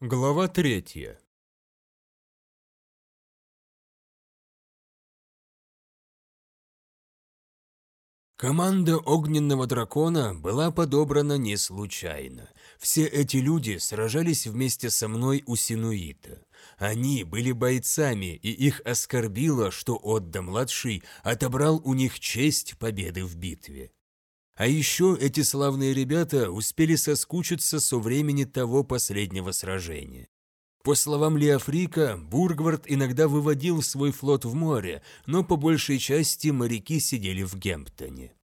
Глава третья. Команда огненного дракона была подобрана не случайно. Все эти люди сражались вместе со мной у Синуита. Они были бойцами, и их оскорбило, что Отда-младший отобрал у них честь победы в битве. А еще эти славные ребята успели соскучиться со времени того последнего сражения. По словам Леофрика, Бургвард иногда выводил свой флот в море, но по большей части моряки сидели в Гемптоне.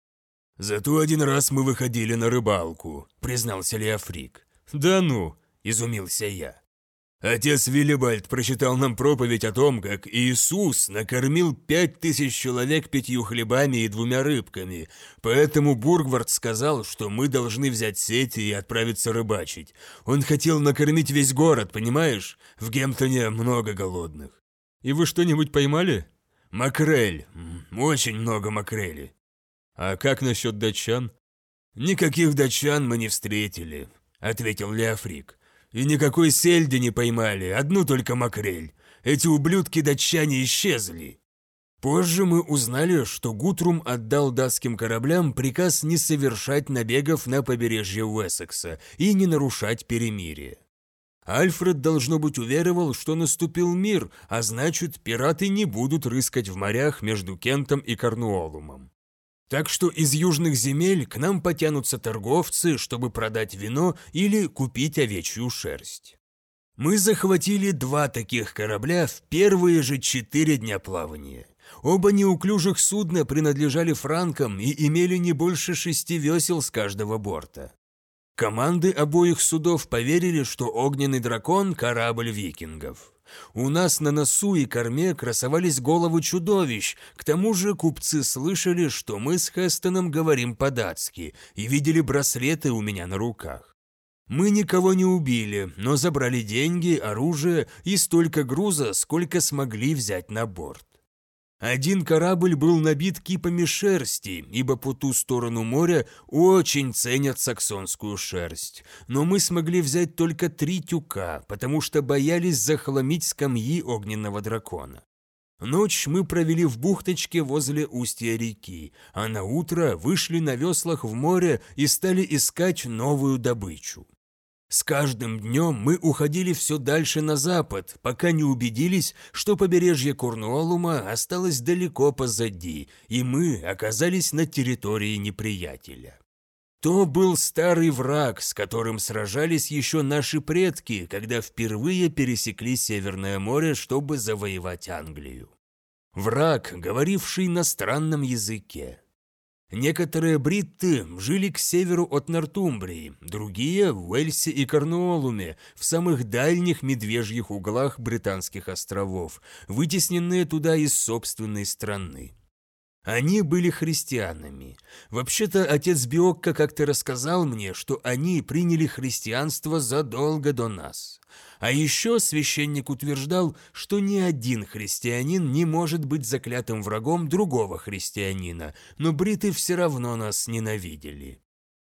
«Зато один раз мы выходили на рыбалку», — признался Леофрик. «Да ну», — изумился я. Отец Виллибальд прочитал нам проповедь о том, как Иисус накормил пять тысяч человек пятью хлебами и двумя рыбками, поэтому Бургвард сказал, что мы должны взять сети и отправиться рыбачить. Он хотел накормить весь город, понимаешь? В Гемптоне много голодных. И вы что-нибудь поймали? Макрель. Очень много макрели. А как насчет датчан? Никаких датчан мы не встретили, ответил Леофрик. И никакой сельди не поймали, одну только макрель. Эти ублюдки-датчане исчезли. Позже мы узнали, что Гутрум отдал датским кораблям приказ не совершать набегов на побережье Уэссекса и не нарушать перемирие. Альфред, должно быть, уверовал, что наступил мир, а значит, пираты не будут рыскать в морях между Кентом и Корнуоллумом. Так что из южных земель к нам потянутся торговцы, чтобы продать вино или купить овечью шерсть. Мы захватили два таких корабля в первые же четыре дня плавания. Оба неуклюжих судна принадлежали франкам и имели не больше шести весел с каждого борта. Команды обоих судов поверили, что огненный дракон – корабль викингов. У нас на носу и корме красовались головы чудовищ, к тому же купцы слышали, что мы с Хестоном говорим по-датски и видели браслеты у меня на руках. Мы никого не убили, но забрали деньги, оружие и столько груза, сколько смогли взять на борт. Один корабль был набит кипами шерсти, ибо по ту сторону моря очень ценят саксонскую шерсть. Но мы смогли взять только три тюка, потому что боялись захламить скамьи огненного дракона. Ночь мы провели в бухточке возле устья реки, а на утро вышли на веслах в море и стали искать новую добычу. С каждым днем мы уходили все дальше на запад, пока не убедились, что побережье Корнуоллума осталось далеко позади, и мы оказались на территории неприятеля. То был старый враг, с которым сражались еще наши предки, когда впервые пересекли Северное море, чтобы завоевать Англию. Враг, говоривший на странном языке. Некоторые бритты жили к северу от Нортумбрии, другие – в Уэльсе и Корнуоллуме, в самых дальних медвежьих углах британских островов, вытесненные туда из собственной страны. Они были христианами. Вообще-то отец Биокко как-то рассказал мне, что они приняли христианство задолго до нас. А еще священник утверждал, что ни один христианин не может быть заклятым врагом другого христианина, но бриты все равно нас ненавидели.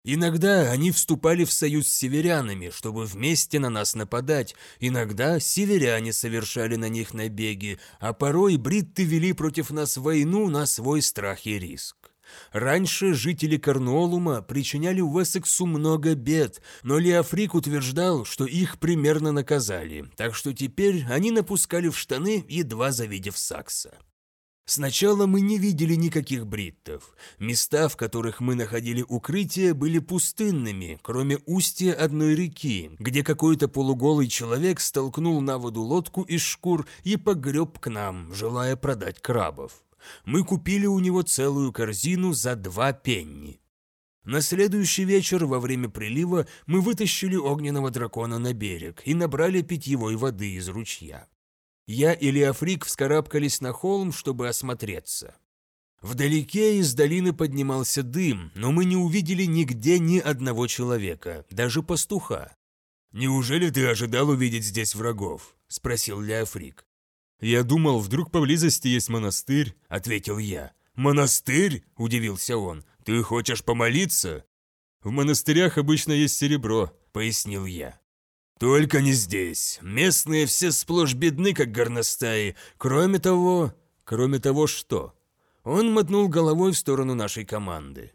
Иногда они вступали в союз с северянами, чтобы вместе на нас нападать, иногда северяне совершали на них набеги, а порой бритты вели против нас войну на свой страх и риск. Раньше жители Корнуолума причиняли Уэссексу много бед, но Леофрик утверждал, что их примерно наказали, так что теперь они напускали в штаны, едва завидев Сакса. Сначала мы не видели никаких бриттов. Места, в которых мы находили укрытие, были пустынными, кроме устья одной реки, где какой-то полуголый человек столкнул на воду лодку из шкур и погреб к нам, желая продать крабов. Мы купили у него целую корзину за два пенни. На следующий вечер во время прилива мы вытащили огненного дракона на берег и набрали питьевой воды из ручья. Я и Леофрик вскарабкались на холм, чтобы осмотреться. Вдалеке из долины поднимался дым, но мы не увидели нигде ни одного человека, даже пастуха. «Неужели ты ожидал увидеть здесь врагов?» – спросил Леофрик. «Я думал, вдруг поблизости есть монастырь», – ответил я. «Монастырь?» – удивился он. «Ты хочешь помолиться?» «В монастырях обычно есть серебро», – пояснил я. «Только не здесь. Местные все сплошь бедны, как горностаи. Кроме того...» «Кроме того что?» Он мотнул головой в сторону нашей команды.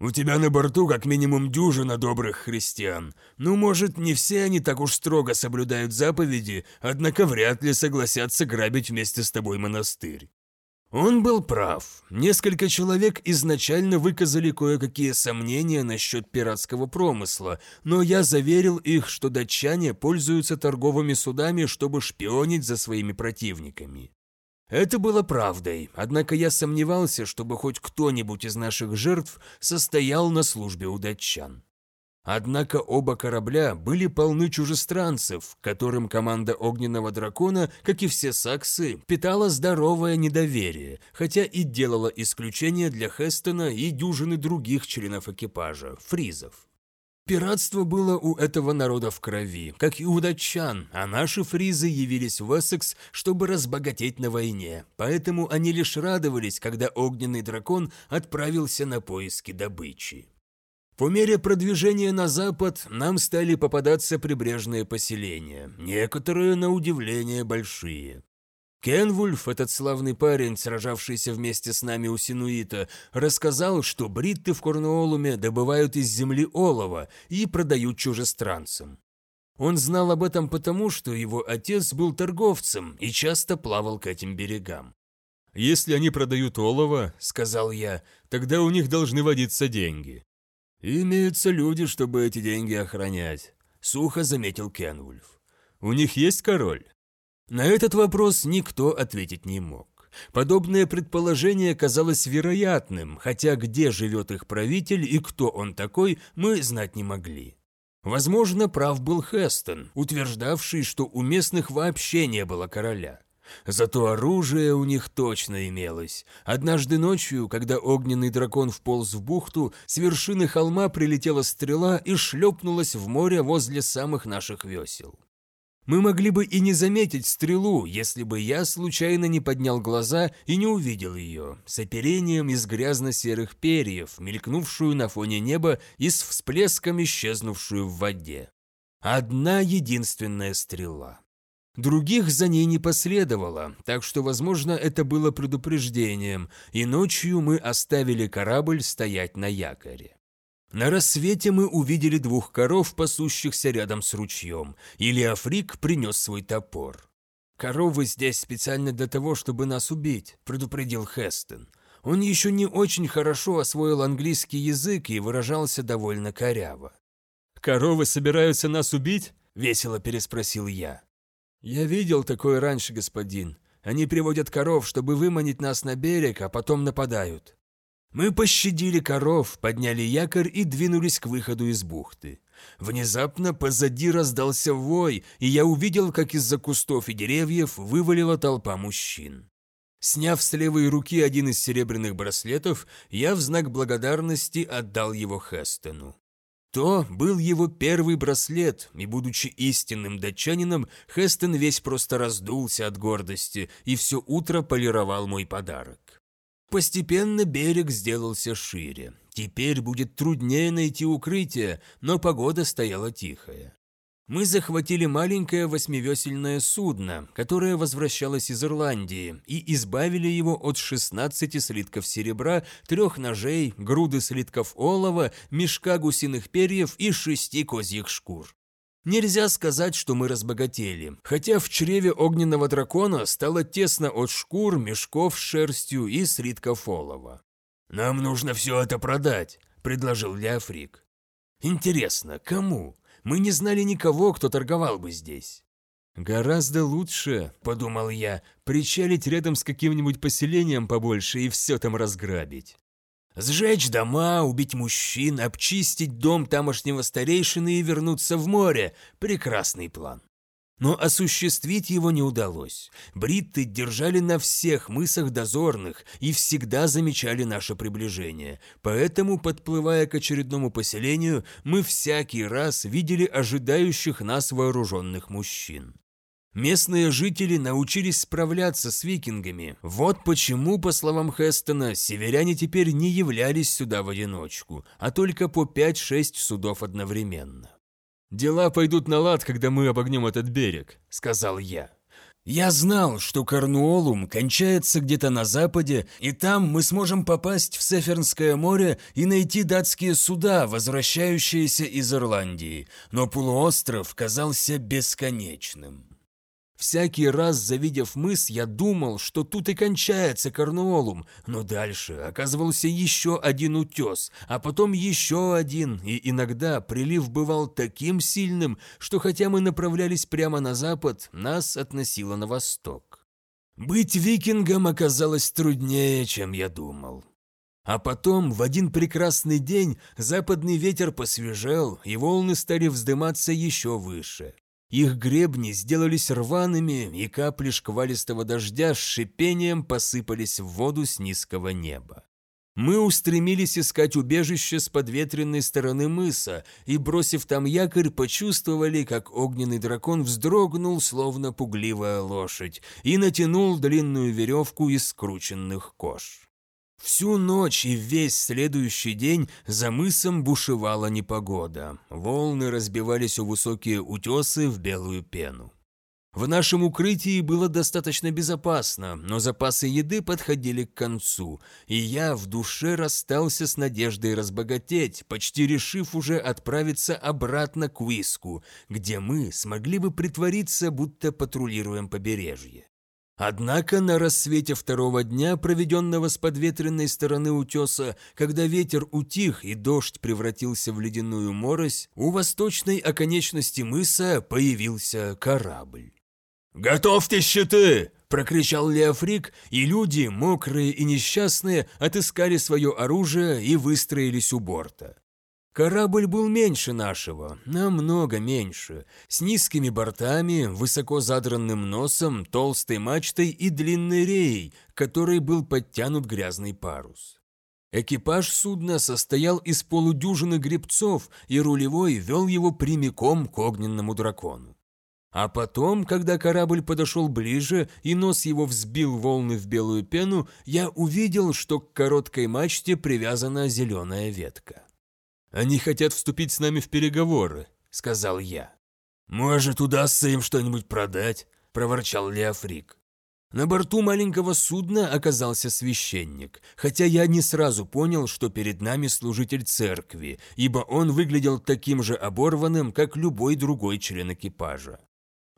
«У тебя на борту как минимум дюжина добрых христиан. Ну, может, не все они так уж строго соблюдают заповеди, однако вряд ли согласятся грабить вместе с тобой монастырь». Он был прав. Несколько человек изначально выказали кое-какие сомнения насчет пиратского промысла, но я заверил их, что датчане пользуются торговыми судами, чтобы шпионить за своими противниками. Это было правдой, однако я сомневался, чтобы хоть кто-нибудь из наших жертв состоял на службе у датчан. Однако оба корабля были полны чужестранцев, которым команда Огненного Дракона, как и все саксы, питала здоровое недоверие, хотя и делала исключение для Хестона и дюжины других членов экипажа, фризов. Пиратство было у этого народа в крови, как и у датчан, а наши фризы явились в Эссекс, чтобы разбогатеть на войне, поэтому они лишь радовались, когда огненный дракон отправился на поиски добычи. По мере продвижения на запад нам стали попадаться прибрежные поселения, некоторые, на удивление, большие. Кенвульф, этот славный парень, сражавшийся вместе с нами у Синуита, рассказал, что бритты в Корнуолуме добывают из земли олово и продают чужестранцам. Он знал об этом потому, что его отец был торговцем и часто плавал к этим берегам. «Если они продают олово, — сказал я, — тогда у них должны водиться деньги». «Имеются люди, чтобы эти деньги охранять», — сухо заметил Кенвульф. «У них есть король?» На этот вопрос никто ответить не мог. Подобное предположение казалось вероятным, хотя где живет их правитель и кто он такой, мы знать не могли. Возможно, прав был Хестон, утверждавший, что у местных вообще не было короля. Зато оружие у них точно имелось. Однажды ночью, когда огненный дракон вполз в бухту, с вершины холма прилетела стрела и шлепнулась в море возле самых наших весел. Мы могли бы и не заметить стрелу, если бы я случайно не поднял глаза и не увидел ее, с оперением из грязно-серых перьев, мелькнувшую на фоне неба и с всплеском исчезнувшую в воде. Одна единственная стрела. Других за ней не последовало, так что, возможно, это было предупреждением, и ночью мы оставили корабль стоять на якоре. На рассвете мы увидели двух коров, пасущихся рядом с ручьем, и Леофрик принес свой топор. «Коровы здесь специально для того, чтобы нас убить», – предупредил Хестон. Он еще не очень хорошо освоил английский язык и выражался довольно коряво. «Коровы собираются нас убить?» – весело переспросил я. «Я видел такое раньше, господин. Они приводят коров, чтобы выманить нас на берег, а потом нападают. Мы пощадили коров, подняли якорь и двинулись к выходу из бухты. Внезапно позади раздался вой, и я увидел, как из-за кустов и деревьев вывалила толпа мужчин. Сняв с левой руки один из серебряных браслетов, я в знак благодарности отдал его Хестону. То был его первый браслет, и, будучи истинным датчанином, Хестон весь просто раздулся от гордости и все утро полировал мой подарок. Постепенно берег сделался шире. Теперь будет труднее найти укрытие, но погода стояла тихая. Мы захватили маленькое восьмивесельное судно, которое возвращалось из Ирландии, и избавили его от 16 слитков серебра, трех ножей, груды слитков олова, мешка гусиных перьев и шести козьих шкур. Нельзя сказать, что мы разбогатели, хотя в чреве огненного дракона стало тесно от шкур, мешков с шерстью и слитков олова. «Нам нужно все это продать», – предложил Леофрик. «Интересно, кому? Мы не знали никого, кто торговал бы здесь». «Гораздо лучше», – подумал я, – «причалить рядом с каким-нибудь поселением побольше и все там разграбить». Сжечь дома, убить мужчин, обчистить дом тамошнего старейшины и вернуться в море – прекрасный план. Но осуществить его не удалось. Бритты держали на всех мысах дозорных и всегда замечали наше приближение. Поэтому, подплывая к очередному поселению, мы всякий раз видели ожидающих нас вооруженных мужчин. Местные жители научились справляться с викингами. Вот почему, по словам Хестона, северяне теперь не являлись сюда в одиночку, а только по 5-6 судов одновременно. «Дела пойдут на лад, когда мы обогнем этот берег», — сказал я. Я знал, что Корнуолум кончается где-то на западе, и там мы сможем попасть в Сефернское море и найти датские суда, возвращающиеся из Ирландии, но полуостров казался бесконечным. Всякий раз, завидев мыс, я думал, что тут и кончается Корнуолум, но дальше оказывался еще один утес, а потом еще один, и иногда прилив бывал таким сильным, что хотя мы направлялись прямо на запад, нас относило на восток. Быть викингом оказалось труднее, чем я думал. А потом, в один прекрасный день, западный ветер посвежел, и волны стали вздыматься еще выше. Их гребни сделались рваными, и капли шквалистого дождя с шипением посыпались в воду с низкого неба. Мы устремились искать убежище с подветренной стороны мыса, и, бросив там якорь, почувствовали, как огненный дракон вздрогнул, словно пугливая лошадь, и натянул длинную веревку из скрученных кож. Всю ночь и весь следующий день за мысом бушевала непогода. Волны разбивались о высокие утесы в белую пену. В нашем укрытии было достаточно безопасно, но запасы еды подходили к концу, и я в душе расстался с надеждой разбогатеть, почти решив уже отправиться обратно к Уиску, где мы смогли бы притвориться, будто патрулируем побережье. Однако на рассвете второго дня, проведенного с подветренной стороны утеса, когда ветер утих и дождь превратился в ледяную морось, у восточной оконечности мыса появился корабль. «Готовьте щиты!» – прокричал Леофрик, и люди, мокрые и несчастные, отыскали свое оружие и выстроились у борта. Корабль был меньше нашего, намного меньше, с низкими бортами, высоко задранным носом, толстой мачтой и длинной реей, которой был подтянут грязный парус. Экипаж судна состоял из полудюжины гребцов, и рулевой вел его прямиком к огненному дракону. А потом, когда корабль подошел ближе и нос его взбил волны в белую пену, я увидел, что к короткой мачте привязана зеленая ветка. «Они хотят вступить с нами в переговоры», — сказал я. «Может, удастся им что-нибудь продать?» — проворчал Леофрик. На борту маленького судна оказался священник, хотя я не сразу понял, что перед нами служитель церкви, ибо он выглядел таким же оборванным, как любой другой член экипажа.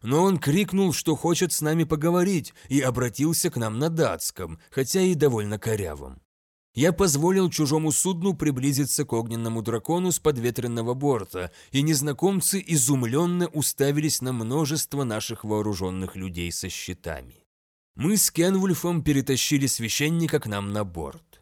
Но он крикнул, что хочет с нами поговорить, и обратился к нам на датском, хотя и довольно корявом. Я позволил чужому судну приблизиться к огненному дракону с подветренного борта, и незнакомцы изумленно уставились на множество наших вооруженных людей со щитами. Мы с Кенвульфом перетащили священника к нам на борт.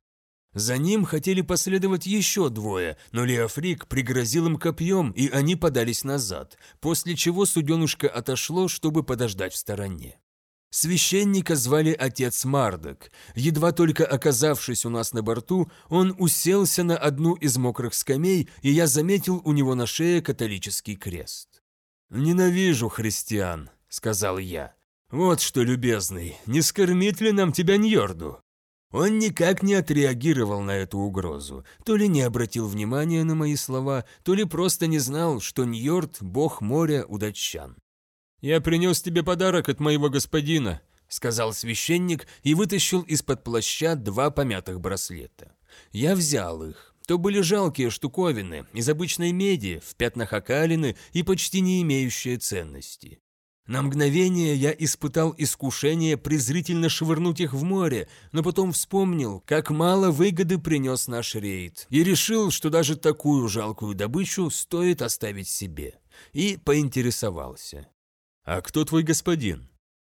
За ним хотели последовать еще двое, но Леофрик пригрозил им копьем, и они подались назад, после чего суденушка отошло, чтобы подождать в стороне. Священника звали отец Мардок. Едва только оказавшись у нас на борту, он уселся на одну из мокрых скамей, и я заметил у него на шее католический крест. «Ненавижу христиан», — сказал я. «Вот что, любезный, не скормит ли нам тебя Ньорду?» Он никак не отреагировал на эту угрозу, то ли не обратил внимания на мои слова, то ли просто не знал, что Ньорд – бог моря у датчан. «Я принес тебе подарок от моего господина», — сказал священник и вытащил из-под плаща два помятых браслета. Я взял их. То были жалкие штуковины, из обычной меди, в пятнах окалины и почти не имеющие ценности. На мгновение я испытал искушение презрительно швырнуть их в море, но потом вспомнил, как мало выгоды принес наш рейд, и решил, что даже такую жалкую добычу стоит оставить себе. И поинтересовался. «А кто твой господин?»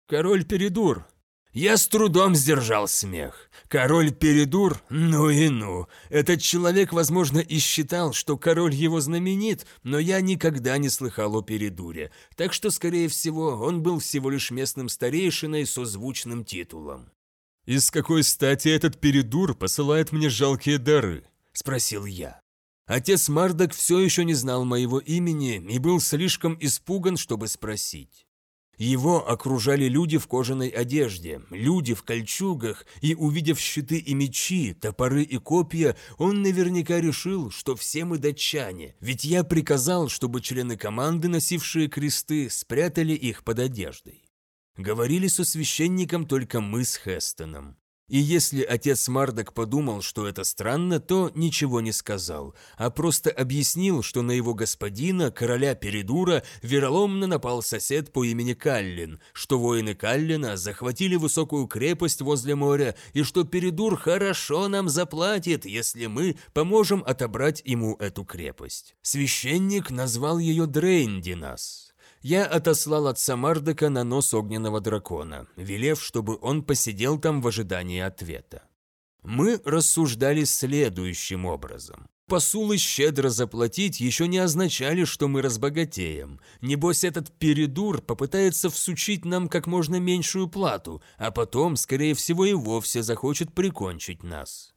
«Король Передур». Я с трудом сдержал смех. Король Передур? Ну и ну. Этот человек, возможно, и считал, что король его знаменит, но я никогда не слыхал о Передуре, так что, скорее всего, он был всего лишь местным старейшиной со звучным титулом. «И с какой стати этот Передур посылает мне жалкие дары?» – спросил я. Отец Мардок все еще не знал моего имени и был слишком испуган, чтобы спросить. Его окружали люди в кожаной одежде, люди в кольчугах, и, увидев щиты и мечи, топоры и копья, он наверняка решил, что все мы датчане, ведь я приказал, чтобы члены команды, носившие кресты, спрятали их под одеждой. Говорили со священником только мы с Хестоном. И если отец Мардок подумал, что это странно, то ничего не сказал, а просто объяснил, что на его господина, короля Передура, вероломно напал сосед по имени Каллин, что воины Каллина захватили высокую крепость возле моря и что Передур хорошо нам заплатит, если мы поможем отобрать ему эту крепость. Священник назвал ее Дрейндинас я отослал отца Мардека на нос огненного дракона, велев, чтобы он посидел там в ожидании ответа. Мы рассуждали следующим образом. Посулы щедро заплатить еще не означали, что мы разбогатеем. Небось, этот передур попытается всучить нам как можно меньшую плату, а потом, скорее всего, и вовсе захочет прикончить нас.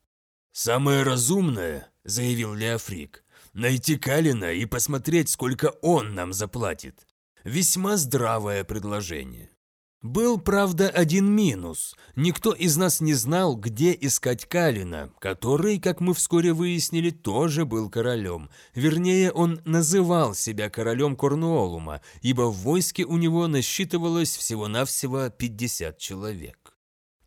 «Самое разумное», — заявил Леофрик, — «найти Калина и посмотреть, сколько он нам заплатит. Весьма здравое предложение. Был, правда, один минус. Никто из нас не знал, где искать Калина, который, как мы вскоре выяснили, тоже был королем. Вернее, он называл себя королем Корнуолума, ибо в войске у него насчитывалось всего-навсего 50 человек.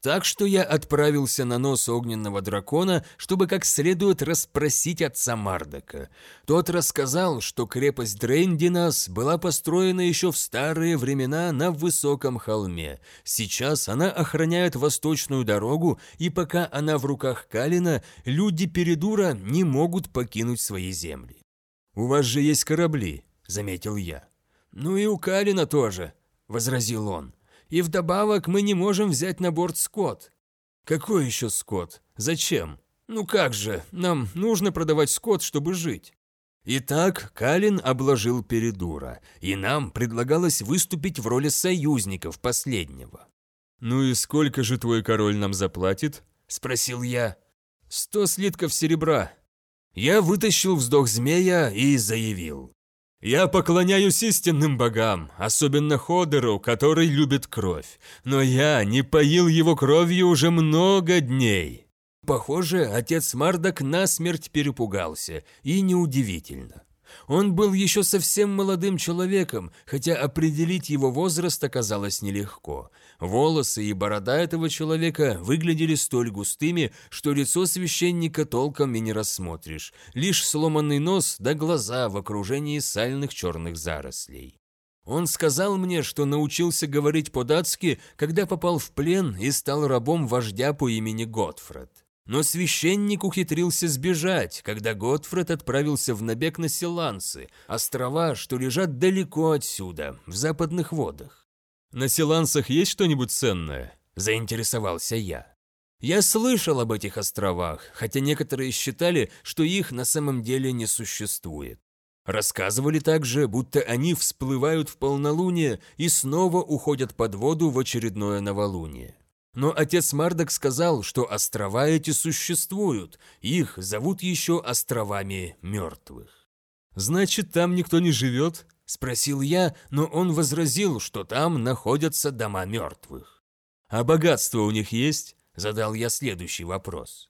Так что я отправился на нос огненного дракона, чтобы как следует расспросить отца Мардока. Тот рассказал, что крепость Дрейндинас была построена еще в старые времена на высоком холме. Сейчас она охраняет восточную дорогу, и пока она в руках Калина, люди Передура не могут покинуть свои земли. «У вас же есть корабли», — заметил я. «Ну и у Калина тоже», — возразил он. И вдобавок мы не можем взять на борт скот. Какой еще скот? Зачем? Ну как же, нам нужно продавать скот, чтобы жить. Итак, Калин обложил Передура, и нам предлагалось выступить в роли союзников последнего. «Ну и сколько же твой король нам заплатит?» – спросил я. «Сто слитков серебра». Я вытащил вздох змея и заявил. Я поклоняюсь истинным богам, особенно Ходеру, который любит кровь, но я не поил его кровью уже много дней. Похоже, отец Мардок насмерть перепугался, и неудивительно. Он был еще совсем молодым человеком, хотя определить его возраст оказалось нелегко. Волосы и борода этого человека выглядели столь густыми, что лицо священника толком и не рассмотришь, лишь сломанный нос да глаза в окружении сальных черных зарослей. Он сказал мне, что научился говорить по-датски, когда попал в плен и стал рабом вождя по имени Готфред. Но священник ухитрился сбежать, когда Готфред отправился в набег на Силанцы, острова, что лежат далеко отсюда, в западных водах. «На Силансах есть что-нибудь ценное?» – заинтересовался я. Я слышал об этих островах, хотя некоторые считали, что их на самом деле не существует. Рассказывали также, будто они всплывают в полнолуние и снова уходят под воду в очередное новолуние. Но отец Мардок сказал, что острова эти существуют, их зовут еще островами мертвых. «Значит, там никто не живет?» Спросил я, но он возразил, что там находятся дома мертвых. «А богатство у них есть?» – задал я следующий вопрос.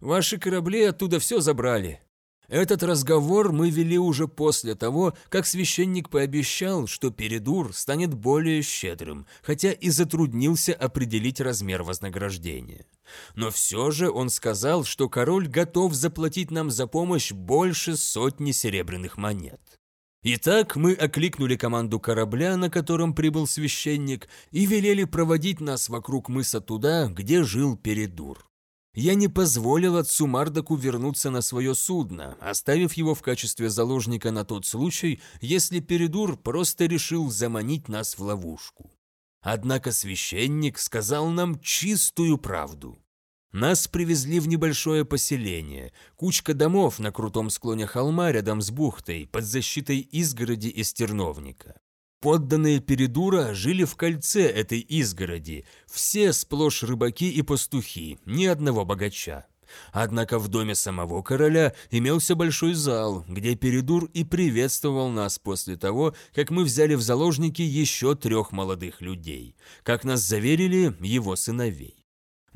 «Ваши корабли оттуда все забрали». Этот разговор мы вели уже после того, как священник пообещал, что Передур станет более щедрым, хотя и затруднился определить размер вознаграждения. Но все же он сказал, что король готов заплатить нам за помощь больше сотни серебряных монет. Итак, мы окликнули команду корабля, на котором прибыл священник, и велели проводить нас вокруг мыса туда, где жил Передур. Я не позволил отцу Мардаку вернуться на свое судно, оставив его в качестве заложника на тот случай, если Передур просто решил заманить нас в ловушку. Однако священник сказал нам чистую правду. Нас привезли в небольшое поселение, кучка домов на крутом склоне холма рядом с бухтой, под защитой изгороди из терновника. Подданные Передура жили в кольце этой изгороди, все сплошь рыбаки и пастухи, ни одного богача. Однако в доме самого короля имелся большой зал, где Передур и приветствовал нас после того, как мы взяли в заложники еще трех молодых людей, как нас заверили его сыновей.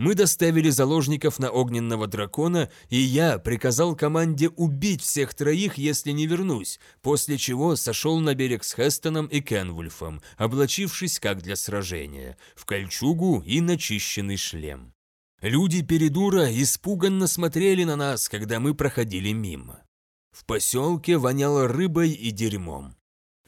Мы доставили заложников на огненного дракона, и я приказал команде убить всех троих, если не вернусь, после чего сошел на берег с Хестоном и Кенвульфом, облачившись как для сражения, в кольчугу и начищенный шлем. Люди Передура испуганно смотрели на нас, когда мы проходили мимо. В поселке воняло рыбой и дерьмом.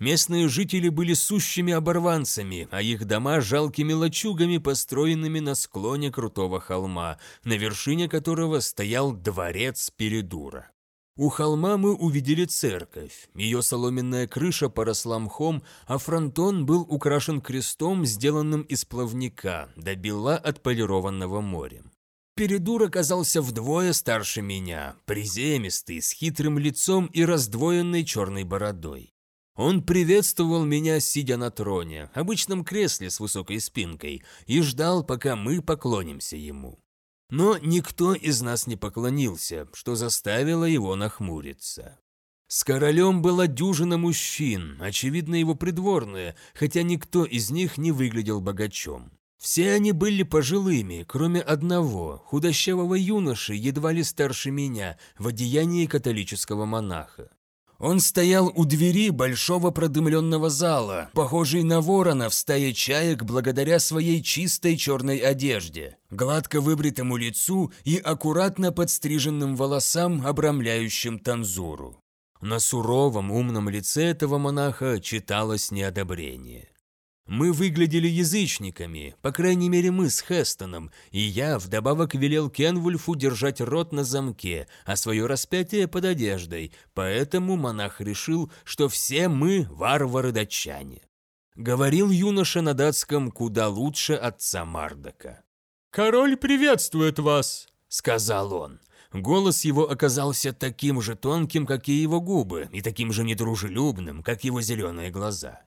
Местные жители были сущими оборванцами, а их дома – жалкими лачугами, построенными на склоне крутого холма, на вершине которого стоял дворец Передура. У холма мы увидели церковь. Ее соломенная крыша поросла мхом, а фронтон был украшен крестом, сделанным из плавника, до бела отполированного морем. Передур оказался вдвое старше меня, приземистый, с хитрым лицом и раздвоенной черной бородой. Он приветствовал меня, сидя на троне, обычном кресле с высокой спинкой, и ждал, пока мы поклонимся ему. Но никто из нас не поклонился, что заставило его нахмуриться. С королем была дюжина мужчин, очевидно его придворные, хотя никто из них не выглядел богачом. Все они были пожилыми, кроме одного, худощавого юноши, едва ли старше меня, в одеянии католического монаха. Он стоял у двери большого продымленного зала, похожий на ворона в стае чаек благодаря своей чистой черной одежде, гладко выбритому лицу и аккуратно подстриженным волосам, обрамляющим танзуру. На суровом умном лице этого монаха читалось неодобрение. Мы выглядели язычниками, по крайней мере мы с Хестоном, и я вдобавок велел Кенвульфу держать рот на замке, а свое распятие под одеждой, поэтому монах решил, что все мы варвары-датчане. Говорил юноша на датском куда лучше отца Мардака. «Король приветствует вас», — сказал он. Голос его оказался таким же тонким, как и его губы, и таким же недружелюбным, как его зеленые глаза.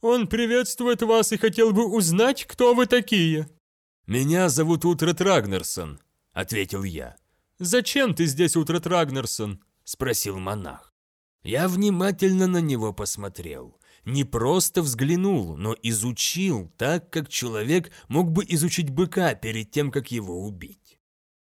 Он приветствует вас и хотел бы узнать, кто вы такие». «Меня зовут Утрат Рагнерсон», — ответил я. «Зачем ты здесь, Утрат Рагнерсон?» — спросил монах. Я внимательно на него посмотрел. Не просто взглянул, но изучил так, как человек мог бы изучить быка перед тем, как его убить.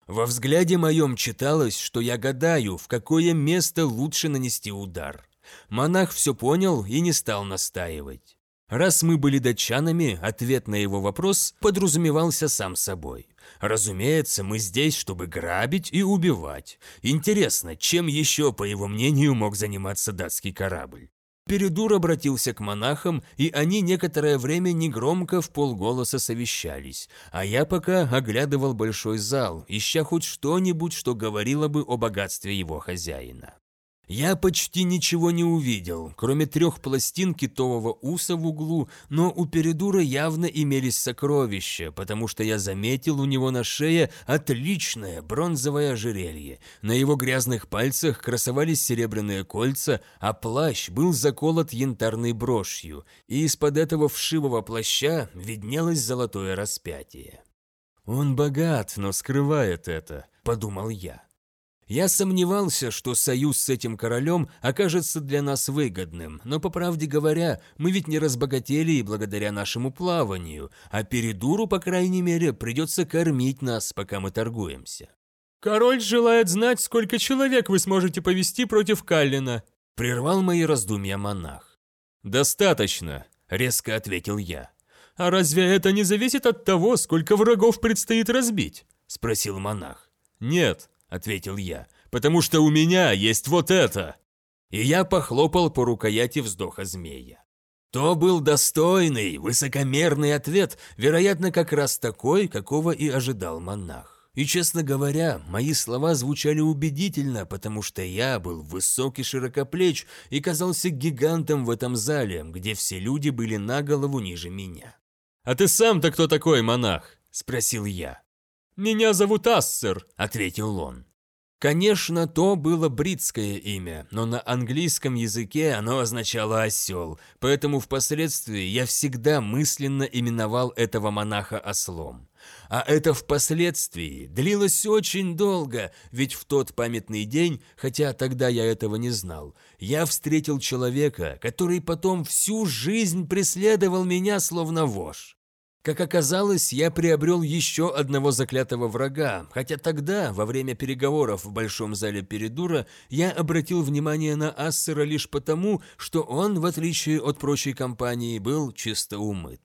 Во взгляде моем читалось, что я гадаю, в какое место лучше нанести удар. Монах все понял и не стал настаивать. Раз мы были датчанами, ответ на его вопрос подразумевался сам собой. Разумеется, мы здесь, чтобы грабить и убивать. Интересно, чем еще, по его мнению, мог заниматься датский корабль? Передур обратился к монахам, и они некоторое время негромко в полголоса совещались, а я пока оглядывал большой зал, ища хоть что-нибудь, что говорило бы о богатстве его хозяина. Я почти ничего не увидел, кроме трех пластин китового уса в углу, но у Передура явно имелись сокровища, потому что я заметил у него на шее отличное бронзовое ожерелье. На его грязных пальцах красовались серебряные кольца, а плащ был заколот янтарной брошью, и из-под этого вшивого плаща виднелось золотое распятие. «Он богат, но скрывает это», — подумал я. Я сомневался, что союз с этим королем окажется для нас выгодным, но, по правде говоря, мы ведь не разбогатели и благодаря нашему плаванию, а Передуру, по крайней мере, придется кормить нас, пока мы торгуемся. «Король желает знать, сколько человек вы сможете повести против Каллина», — прервал мои раздумья монах. «Достаточно», — резко ответил я. «А разве это не зависит от того, сколько врагов предстоит разбить?» — спросил монах. «Нет», – ответил я, – «потому что у меня есть вот это!» И я похлопал по рукояти вздоха змея. То был достойный, высокомерный ответ, вероятно, как раз такой, какого и ожидал монах. И, честно говоря, мои слова звучали убедительно, потому что я был высокий широкоплеч и казался гигантом в этом зале, где все люди были на голову ниже меня. «А ты сам-то кто такой, монах?» – спросил я. «Меня зовут Ассер», — ответил он. Конечно, то было бритское имя, но на английском языке оно означало «осел», поэтому впоследствии я всегда мысленно именовал этого монаха ослом. А это впоследствии длилось очень долго, ведь в тот памятный день, хотя тогда я этого не знал, я встретил человека, который потом всю жизнь преследовал меня словно вож. Как оказалось, я приобрел еще одного заклятого врага, хотя тогда, во время переговоров в Большом зале Передура, я обратил внимание на Ассера лишь потому, что он, в отличие от прочей компании, был чисто умыт.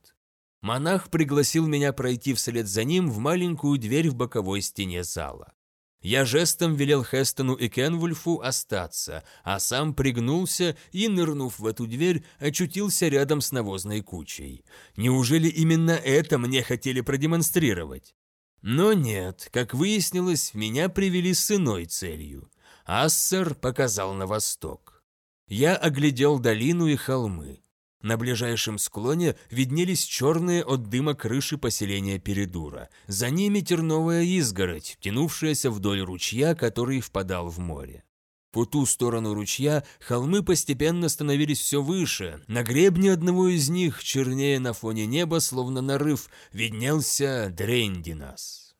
Монах пригласил меня пройти вслед за ним в маленькую дверь в боковой стене зала. Я жестом велел Хестону и Кенвульфу остаться, а сам пригнулся и, нырнув в эту дверь, очутился рядом с навозной кучей. Неужели именно это мне хотели продемонстрировать? Но нет, как выяснилось, меня привели с иной целью. Ассер показал на восток. Я оглядел долину и холмы. На ближайшем склоне виднелись черные от дыма крыши поселения Передура. За ними терновая изгородь, тянувшаяся вдоль ручья, который впадал в море. По ту сторону ручья холмы постепенно становились все выше. На гребне одного из них, чернее на фоне неба, словно нарыв, виднелся Дрендинас.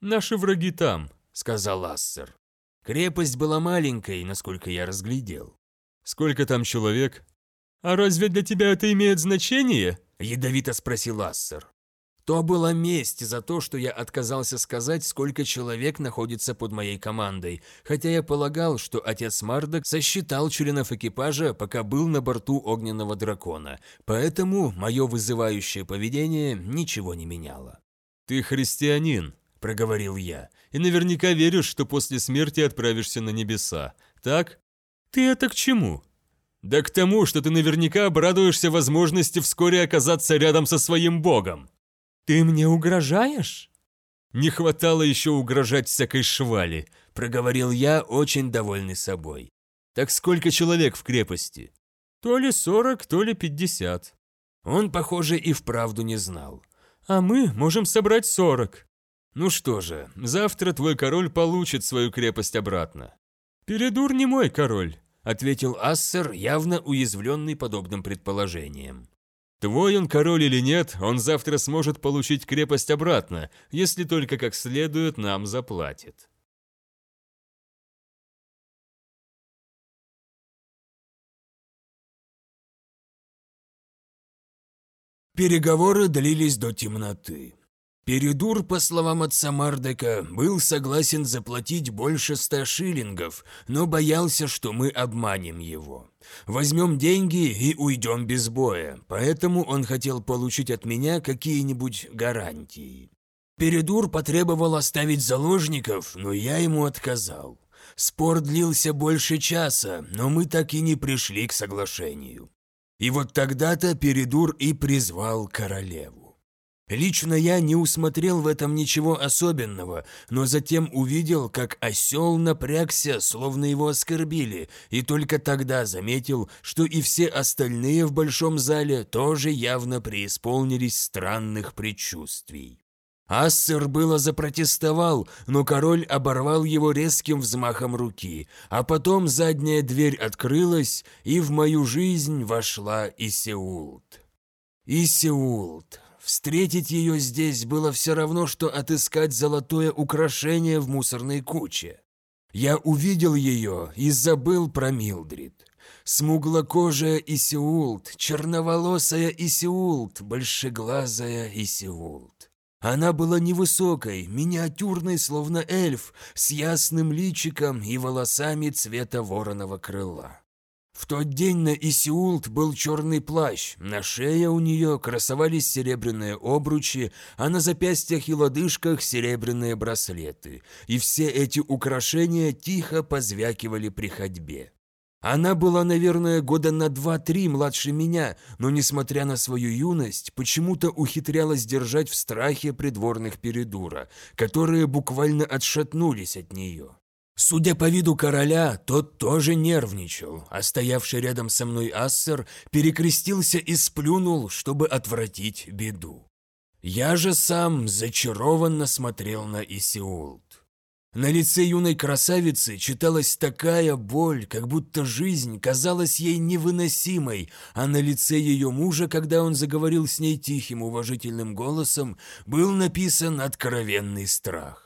«Наши враги там», — сказал Ассер. Крепость была маленькой, насколько я разглядел. «Сколько там человек?» «А разве для тебя это имеет значение?» – ядовито спросил Ассер. То была месть за то, что я отказался сказать, сколько человек находится под моей командой, хотя я полагал, что отец Мардок сосчитал членов экипажа, пока был на борту огненного дракона, поэтому мое вызывающее поведение ничего не меняло. «Ты христианин», – проговорил я, – «и наверняка веришь, что после смерти отправишься на небеса, так?» «Ты это к чему?» Да к тому, что ты наверняка обрадуешься возможности вскоре оказаться рядом со своим богом. Ты мне угрожаешь? Не хватало еще угрожать всякой швали, проговорил я, очень довольный собой. Так сколько человек в крепости? То ли сорок, то ли пятьдесят. Он, похоже, и вправду не знал. А мы можем собрать сорок. Ну что же, завтра твой король получит свою крепость обратно. Передур не мой король ответил Ассер, явно уязвленный подобным предположением. Твой он король или нет, он завтра сможет получить крепость обратно, если только как следует нам заплатит. Переговоры длились до темноты. Передур, по словам отца Мардека, был согласен заплатить больше ста шиллингов, но боялся, что мы обманем его. Возьмем деньги и уйдем без боя, поэтому он хотел получить от меня какие-нибудь гарантии. Передур потребовал оставить заложников, но я ему отказал. Спор длился больше часа, но мы так и не пришли к соглашению. И вот тогда-то Передур и призвал королеву. Лично я не усмотрел в этом ничего особенного, но затем увидел, как осел напрягся, словно его оскорбили, и только тогда заметил, что и все остальные в большом зале тоже явно преисполнились странных предчувствий. Ассер было запротестовал, но король оборвал его резким взмахом руки, а потом задняя дверь открылась, и в мою жизнь вошла Исеулт. Исеулт. Встретить ее здесь было все равно, что отыскать золотое украшение в мусорной куче. Я увидел ее и забыл про Милдрид. Смуглокожая Исиулт, черноволосая Исиулт, большеглазая Исиулт. Она была невысокой, миниатюрной, словно эльф, с ясным личиком и волосами цвета вороного крыла. В тот день на Исиулт был черный плащ, на шее у нее красовались серебряные обручи, а на запястьях и лодыжках серебряные браслеты, и все эти украшения тихо позвякивали при ходьбе. Она была, наверное, года на два-три младше меня, но, несмотря на свою юность, почему-то ухитрялась держать в страхе придворных передура, которые буквально отшатнулись от нее. Судя по виду короля, тот тоже нервничал, а стоявший рядом со мной Ассер перекрестился и сплюнул, чтобы отвратить беду. Я же сам зачарованно смотрел на Исиулт. На лице юной красавицы читалась такая боль, как будто жизнь казалась ей невыносимой, а на лице ее мужа, когда он заговорил с ней тихим уважительным голосом, был написан откровенный страх.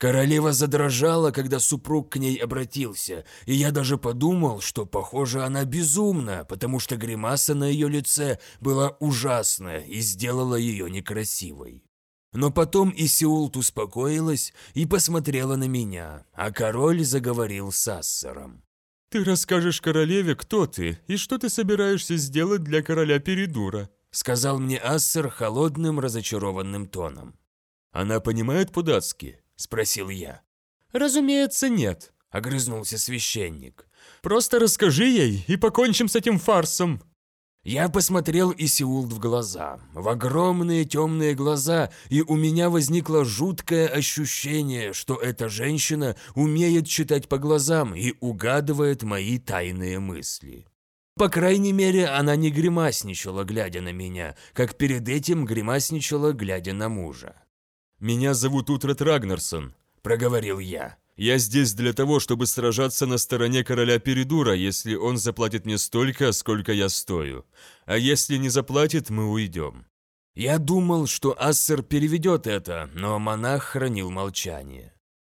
Королева задрожала, когда супруг к ней обратился, и я даже подумал, что, похоже, она безумна, потому что гримаса на ее лице была ужасная и сделала ее некрасивой. Но потом Исиулт успокоилась и посмотрела на меня, а король заговорил с Ассером. «Ты расскажешь королеве, кто ты и что ты собираешься сделать для короля Передура», сказал мне Ассер холодным, разочарованным тоном. «Она понимает по-датски?» Спросил я. «Разумеется, нет», — огрызнулся священник. «Просто расскажи ей и покончим с этим фарсом». Я посмотрел Исиулд в глаза, в огромные темные глаза, и у меня возникло жуткое ощущение, что эта женщина умеет читать по глазам и угадывает мои тайные мысли. По крайней мере, она не гримасничала, глядя на меня, как перед этим гримасничала, глядя на мужа. «Меня зовут Утрат Рагнарсон», — проговорил я. Я здесь для того, чтобы сражаться на стороне короля Передура, если он заплатит мне столько, сколько я стою. А если не заплатит, мы уйдем». Я думал, что Ассер переведет это, но монах хранил молчание.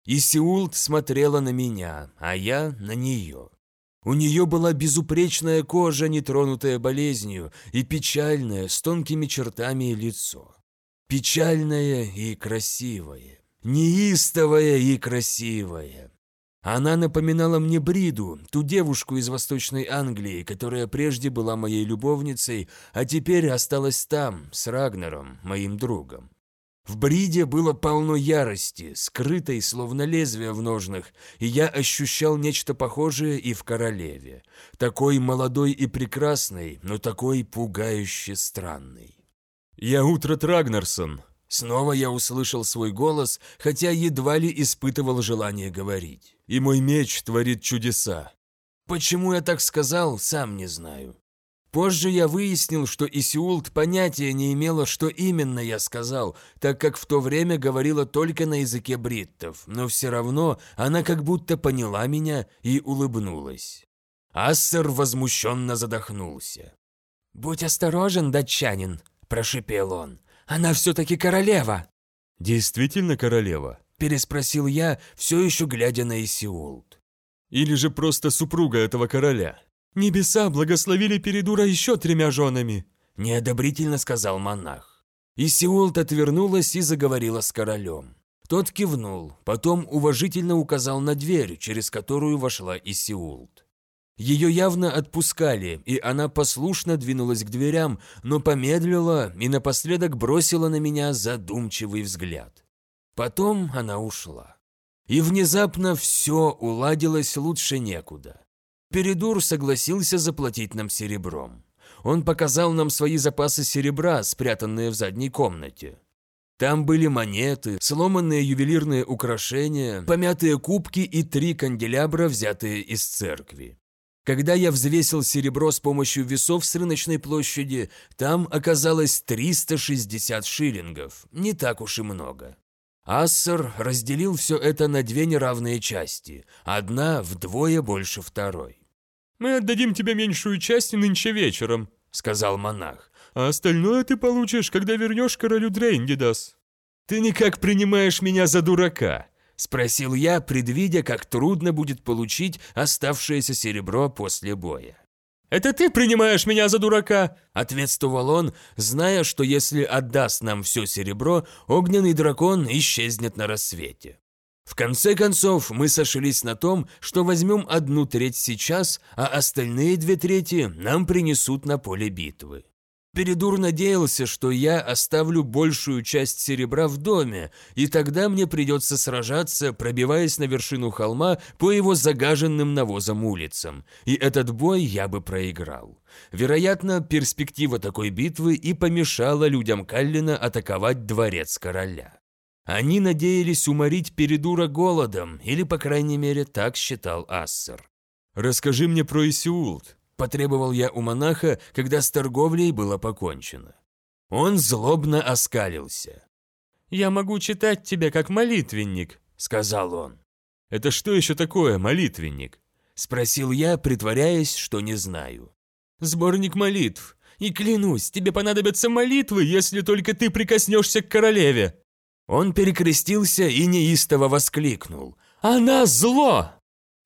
Исиулт смотрела на меня, а я на нее. У нее была безупречная кожа, нетронутая болезнью, и печальное, с тонкими чертами лицо. Печальное и красивое неистовая и красивая. Она напоминала мне Бриду, ту девушку из Восточной Англии, которая прежде была моей любовницей, а теперь осталась там, с Рагнером, моим другом. В Бриде было полно ярости, скрытой, словно лезвие в ножнах, и я ощущал нечто похожее и в королеве, такой молодой и прекрасной, но такой пугающе странной. «Я Утрат Рагнарсон», Снова я услышал свой голос, хотя едва ли испытывал желание говорить. «И мой меч творит чудеса». Почему я так сказал, сам не знаю. Позже я выяснил, что Исиулт понятия не имела, что именно я сказал, так как в то время говорила только на языке бриттов, но все равно она как будто поняла меня и улыбнулась. Ассер возмущенно задохнулся. «Будь осторожен, датчанин», – прошипел он. Она все-таки королева!» «Действительно королева?» – переспросил я, все еще глядя на Исиулт. «Или же просто супруга этого короля?» «Небеса благословили Передура еще тремя женами», – неодобрительно сказал монах. Исиулт отвернулась и заговорила с королем. Тот кивнул, потом уважительно указал на дверь, через которую вошла Исиулт. Ее явно отпускали, и она послушно двинулась к дверям, но помедлила и напоследок бросила на меня задумчивый взгляд. Потом она ушла. И внезапно все уладилось лучше некуда. Передур согласился заплатить нам серебром. Он показал нам свои запасы серебра, спрятанные в задней комнате. Там были монеты, сломанные ювелирные украшения, помятые кубки и три канделябра, взятые из церкви. Когда я взвесил серебро с помощью весов с рыночной площади, там оказалось 360 шиллингов, не так уж и много. Ассер разделил все это на две неравные части, одна вдвое больше второй. «Мы отдадим тебе меньшую часть нынче вечером», — сказал монах, «а остальное ты получишь, когда вернешь королю Дрейндидас». «Ты никак принимаешь меня за дурака», Спросил я, предвидя, как трудно будет получить оставшееся серебро после боя. «Это ты принимаешь меня за дурака?» – ответствовал он, зная, что если отдаст нам все серебро, огненный дракон исчезнет на рассвете. В конце концов, мы сошлись на том, что возьмем одну треть сейчас, а остальные две трети нам принесут на поле битвы. Передур надеялся, что я оставлю большую часть серебра в доме, и тогда мне придется сражаться, пробиваясь на вершину холма по его загаженным навозом улицам, и этот бой я бы проиграл. Вероятно, перспектива такой битвы и помешала людям Каллина атаковать дворец короля. Они надеялись уморить Передура голодом, или, по крайней мере, так считал Ассер. «Расскажи мне про Исиулт», потребовал я у монаха, когда с торговлей было покончено. Он злобно оскалился. «Я могу читать тебя как молитвенник», — сказал он. «Это что еще такое, молитвенник?» – спросил я, притворяясь, что не знаю. «Сборник молитв. И клянусь, тебе понадобятся молитвы, если только ты прикоснешься к королеве!» Он перекрестился и неистово воскликнул. «Она зло!»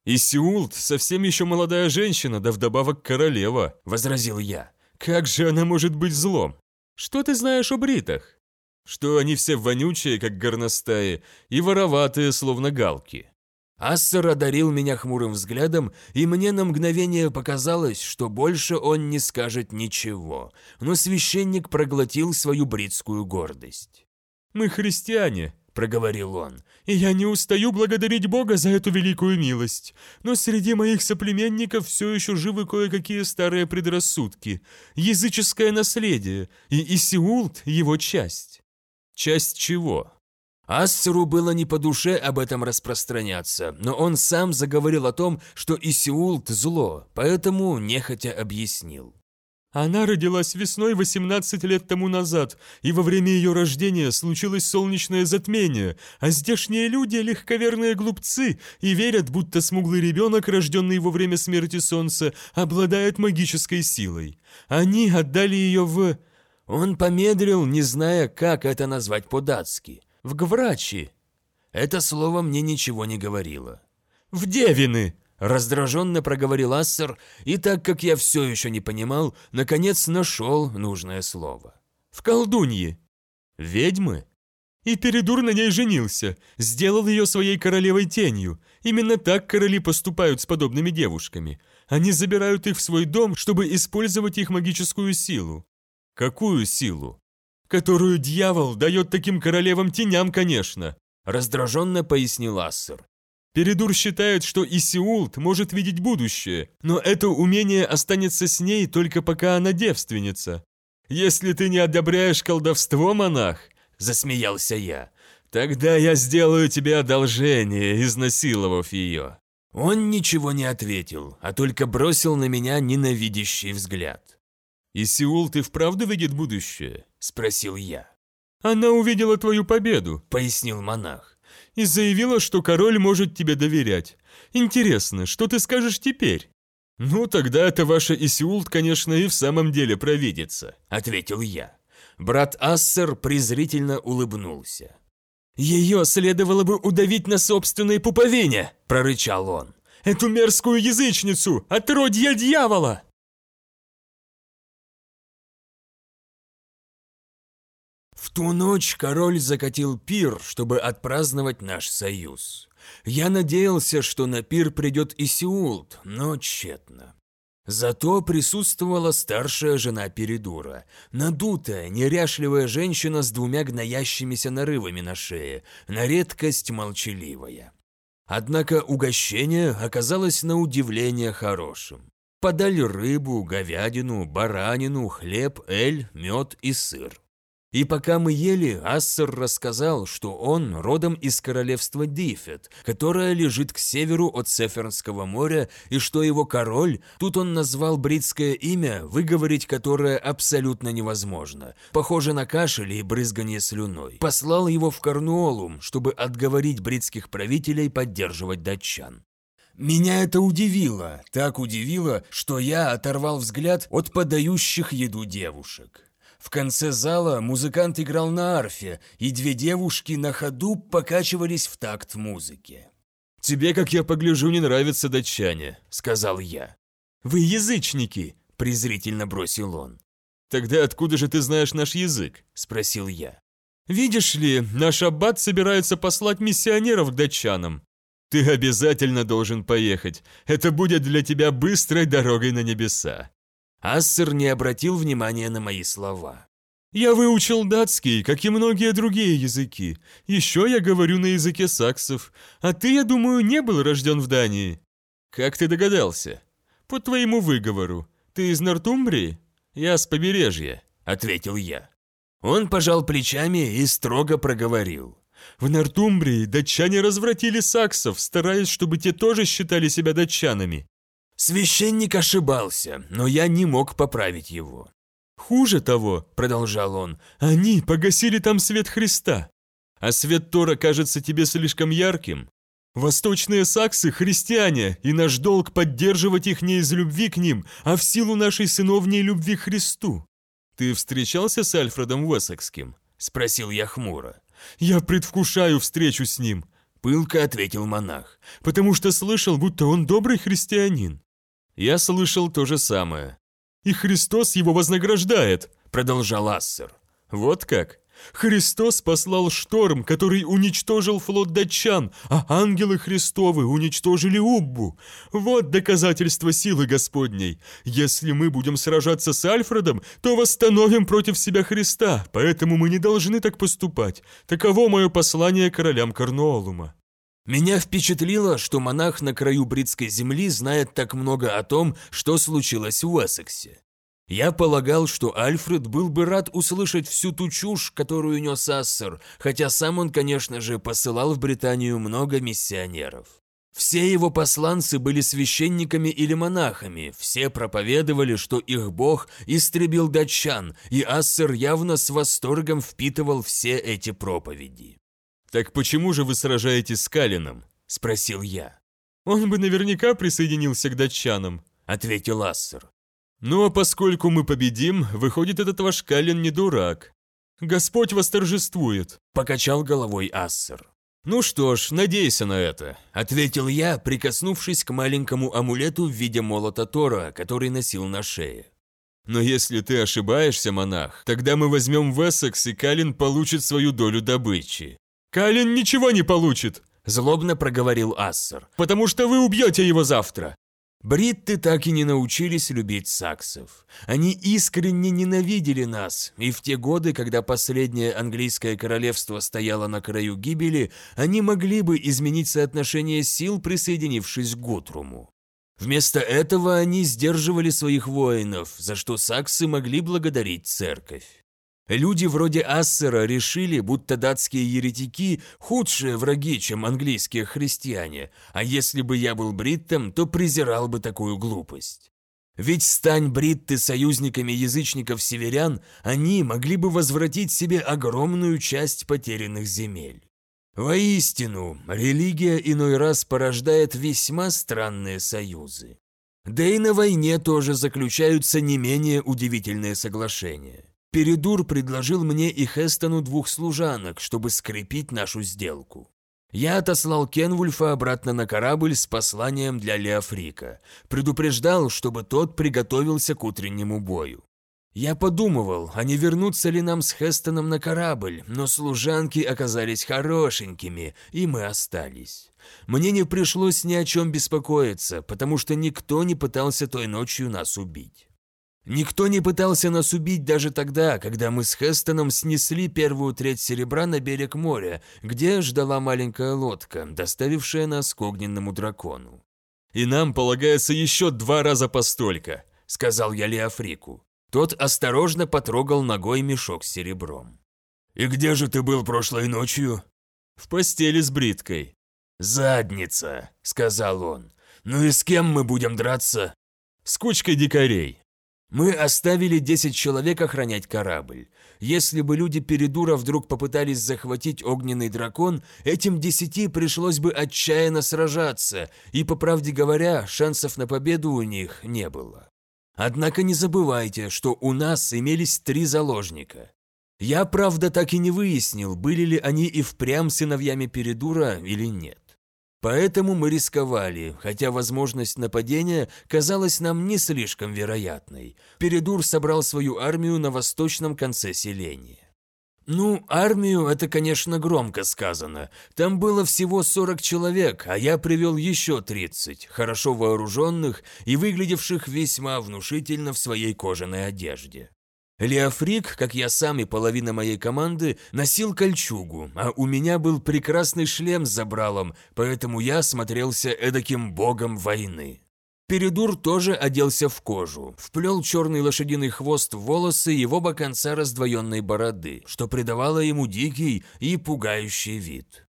«И Сеулт совсем еще молодая женщина, да вдобавок королева», – возразил я. «Как же она может быть злом? Что ты знаешь о бритах? Что они все вонючие, как горностаи, и вороватые, словно галки. Ассер одарил меня хмурым взглядом, и мне на мгновение показалось, что больше он не скажет ничего, но священник проглотил свою бритскую гордость. «Мы христиане», — проговорил он, — «и я не устаю благодарить Бога за эту великую милость, но среди моих соплеменников все еще живы кое-какие старые предрассудки, языческое наследие, и Исиулт — его часть». «Часть чего?» Ассеру было не по душе об этом распространяться, но он сам заговорил о том, что Исиулт зло, поэтому нехотя объяснил. Она родилась весной 18 лет тому назад, и во время ее рождения случилось солнечное затмение, а здешние люди – легковерные глупцы и верят, будто смуглый ребенок, рожденный во время смерти солнца, обладает магической силой. Они отдали ее в... Он помедлил, не зная, как это назвать по-датски – в Гврачи. Это слово мне ничего не говорило. В Девины, раздраженно проговорил Ассер, и так как я все еще не понимал, наконец нашел нужное слово. В колдуньи. Ведьмы? И Передур на ней женился, сделал ее своей королевой тенью. Именно так короли поступают с подобными девушками. Они забирают их в свой дом, чтобы использовать их магическую силу. Какую силу? которую дьявол дает таким королевам теням, конечно», раздраженно пояснил Ассер. Передур считает, что Исиулт может видеть будущее, но это умение останется с ней только пока она девственница. Если ты не одобряешь колдовство, монах, засмеялся я, тогда я сделаю тебе одолжение, изнасиловав ее. Он ничего не ответил, а только бросил на меня ненавидящий взгляд. «И Сеул ты вправду видит будущее?» – спросил я. «Она увидела твою победу», – пояснил монах. «И заявила, что король может тебе доверять. Интересно, что ты скажешь теперь?» «Ну, тогда это ваша Исиулт, конечно, и в самом деле провидится», – ответил я. Брат Ассер презрительно улыбнулся. «Ее следовало бы удавить на собственной пуповине!» – прорычал он. «Эту мерзкую язычницу! Отродье дьявола!» Ту ночь король закатил пир, чтобы отпраздновать наш союз. Я надеялся, что на пир придет и Сеулт, но тщетно. Зато присутствовала старшая жена Передура, надутая, неряшливая женщина с двумя гноящимися нарывами на шее, на редкость молчаливая. Однако угощение оказалось на удивление хорошим. Подали рыбу, говядину, баранину, хлеб, эль, мед и сыр. И пока мы ели, Ассер рассказал, что он родом из королевства Дифет, которое лежит к северу от Сефернского моря, и что его король, тут он назвал бритское имя, выговорить которое абсолютно невозможно, похоже на кашель и брызгание слюной, послал его в Корнуолум, чтобы отговорить бритских правителей поддерживать датчан. Меня это удивило, так удивило, что я оторвал взгляд от подающих еду девушек. В конце зала музыкант играл на арфе, и две девушки на ходу покачивались в такт музыки. «Тебе, как я погляжу, не нравятся датчане», — сказал я. «Вы язычники», — презрительно бросил он. «Тогда откуда же ты знаешь наш язык?» — спросил я. «Видишь ли, наш аббат собирается послать миссионеров к датчанам. Ты обязательно должен поехать. Это будет для тебя быстрой дорогой на небеса. Ассер не обратил внимания на мои слова. «Я выучил датский, как и многие другие языки. Еще я говорю на языке саксов. А ты, я думаю, не был рожден в Дании». «Как ты догадался?» «По твоему выговору. Ты из Нортумбрии?» «Я с побережья», — ответил я. Он пожал плечами и строго проговорил. В Нортумбрии датчане развратили саксов, стараясь, чтобы те тоже считали себя датчанами. Священник ошибался, но я не мог поправить его. «Хуже того», — продолжал он, — «они погасили там свет Христа». «А свет Тора кажется тебе слишком ярким?» Восточные саксы – христиане, и наш долг поддерживать их не из любви к ним, а в силу нашей сыновней любви к Христу. Ты встречался с Альфредом Уэссекским? Спросил я хмуро. Я предвкушаю встречу с ним, пылко ответил монах, потому что слышал, будто он добрый христианин. Я слышал то же самое. И Христос его вознаграждает, продолжал Ассер. Вот как? Христос послал шторм, который уничтожил флот датчан, а ангелы Христовы уничтожили Уббу. Вот доказательство силы Господней. Если мы будем сражаться с Альфредом, то восстановим против себя Христа, поэтому мы не должны так поступать. Таково мое послание королям Корнуолума. Меня впечатлило, что монах на краю бритской земли знает так много о том, что случилось в Уэссексе. Я полагал, что Альфред был бы рад услышать всю ту чушь, которую нес Ассер, хотя сам он, конечно же, посылал в Британию много миссионеров. Все его посланцы были священниками или монахами, все проповедовали, что их бог истребил датчан, и Ассер явно с восторгом впитывал все эти проповеди. «Так почему же вы сражаетесь с Калином?» – спросил я. «Он бы наверняка присоединился к датчанам», – ответил Ассер. «Ну а поскольку мы победим, выходит, этот ваш Калин не дурак. Господь восторжествует», – покачал головой Ассер. «Ну что ж, надейся на это», – ответил я, прикоснувшись к маленькому амулету в виде молота Тора, который носил на шее. «Но если ты ошибаешься, монах, тогда мы возьмем Вессекс, и Калин получит свою долю добычи». «Калин ничего не получит», – злобно проговорил Ассер. «Потому что вы убьете его завтра». Бритты так и не научились любить саксов. Они искренне ненавидели нас, и в те годы, когда последнее английское королевство стояло на краю гибели, они могли бы изменить соотношение сил, присоединившись к Гутруму. Вместо этого они сдерживали своих воинов, за что саксы могли благодарить церковь. Люди вроде Ассера решили, будто датские еретики – худшие враги, чем английские христиане, а если бы я был бриттом, то презирал бы такую глупость. Ведь стань бритты союзниками язычников-северян, они могли бы возвратить себе огромную часть потерянных земель. Воистину, религия иной раз порождает весьма странные союзы. Да и на войне тоже заключаются не менее удивительные соглашения. Передур предложил мне и Хестону двух служанок, чтобы скрепить нашу сделку. Я отослал Кенвульфа обратно на корабль с посланием для Леофрика, предупреждал, чтобы тот приготовился к утреннему бою. Я подумывал, а не вернуться ли нам с Хестоном на корабль, но служанки оказались хорошенькими, и мы остались. Мне не пришлось ни о чем беспокоиться, потому что никто не пытался той ночью нас убить. Никто не пытался нас убить даже тогда, когда мы с Хестоном снесли первую треть серебра на берег моря, где ждала маленькая лодка, доставившая нас к огненному дракону. «И нам полагается еще два раза постолько», — сказал я Леофрику. Тот осторожно потрогал ногой мешок с серебром. «И где же ты был прошлой ночью?» «В постели с Бриткой». «Задница», — сказал он. «Ну и с кем мы будем драться?» «С кучкой дикарей», мы оставили 10 человек охранять корабль. Если бы люди Передура вдруг попытались захватить огненный дракон, этим десяти пришлось бы отчаянно сражаться, и, по правде говоря, шансов на победу у них не было. Однако не забывайте, что у нас имелись три заложника. Я, правда, так и не выяснил, были ли они и впрямь сыновьями Передура или нет. Поэтому мы рисковали, хотя возможность нападения казалась нам не слишком вероятной. Передур собрал свою армию на восточном конце селения. Ну, армию это, конечно, громко сказано. Там было всего 40 человек, а я привел еще 30, хорошо вооруженных и выглядевших весьма внушительно в своей кожаной одежде. Леофрик, как я сам и половина моей команды, носил кольчугу, а у меня был прекрасный шлем с забралом, поэтому я смотрелся эдаким богом войны. Передур тоже оделся в кожу, вплел черный лошадиный хвост в волосы в оба конца раздвоенной бороды, что придавало ему дикий и пугающий вид.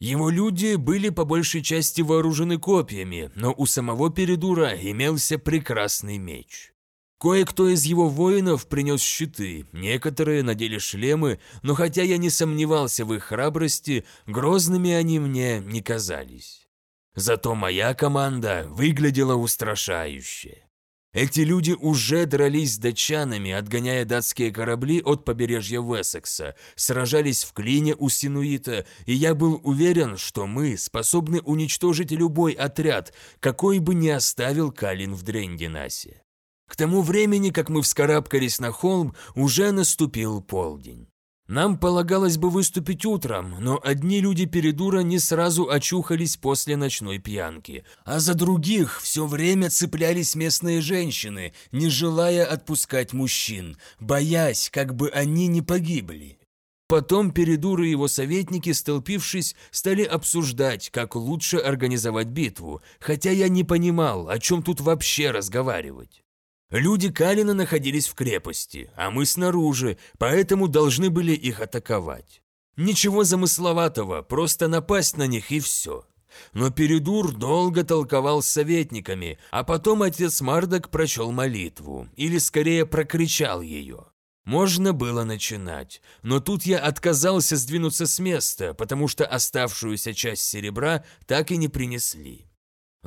Его люди были по большей части вооружены копьями, но у самого Передура имелся прекрасный меч. Кое-кто из его воинов принес щиты, некоторые надели шлемы, но хотя я не сомневался в их храбрости, грозными они мне не казались. Зато моя команда выглядела устрашающе. Эти люди уже дрались с датчанами, отгоняя датские корабли от побережья Уэссекса, сражались в клине у Синуита, и я был уверен, что мы способны уничтожить любой отряд, какой бы ни оставил Калин в Дрендинасе. К тому времени, как мы вскарабкались на холм, уже наступил полдень. Нам полагалось бы выступить утром, но одни люди Передура не сразу очухались после ночной пьянки, а за других все время цеплялись местные женщины, не желая отпускать мужчин, боясь, как бы они не погибли. Потом Передур и его советники, столпившись, стали обсуждать, как лучше организовать битву, хотя я не понимал, о чем тут вообще разговаривать. Люди Калина находились в крепости, а мы снаружи, поэтому должны были их атаковать. Ничего замысловатого, просто напасть на них и все. Но Передур долго толковал с советниками, а потом отец Мардок прочел молитву, или скорее прокричал ее. Можно было начинать, но тут я отказался сдвинуться с места, потому что оставшуюся часть серебра так и не принесли.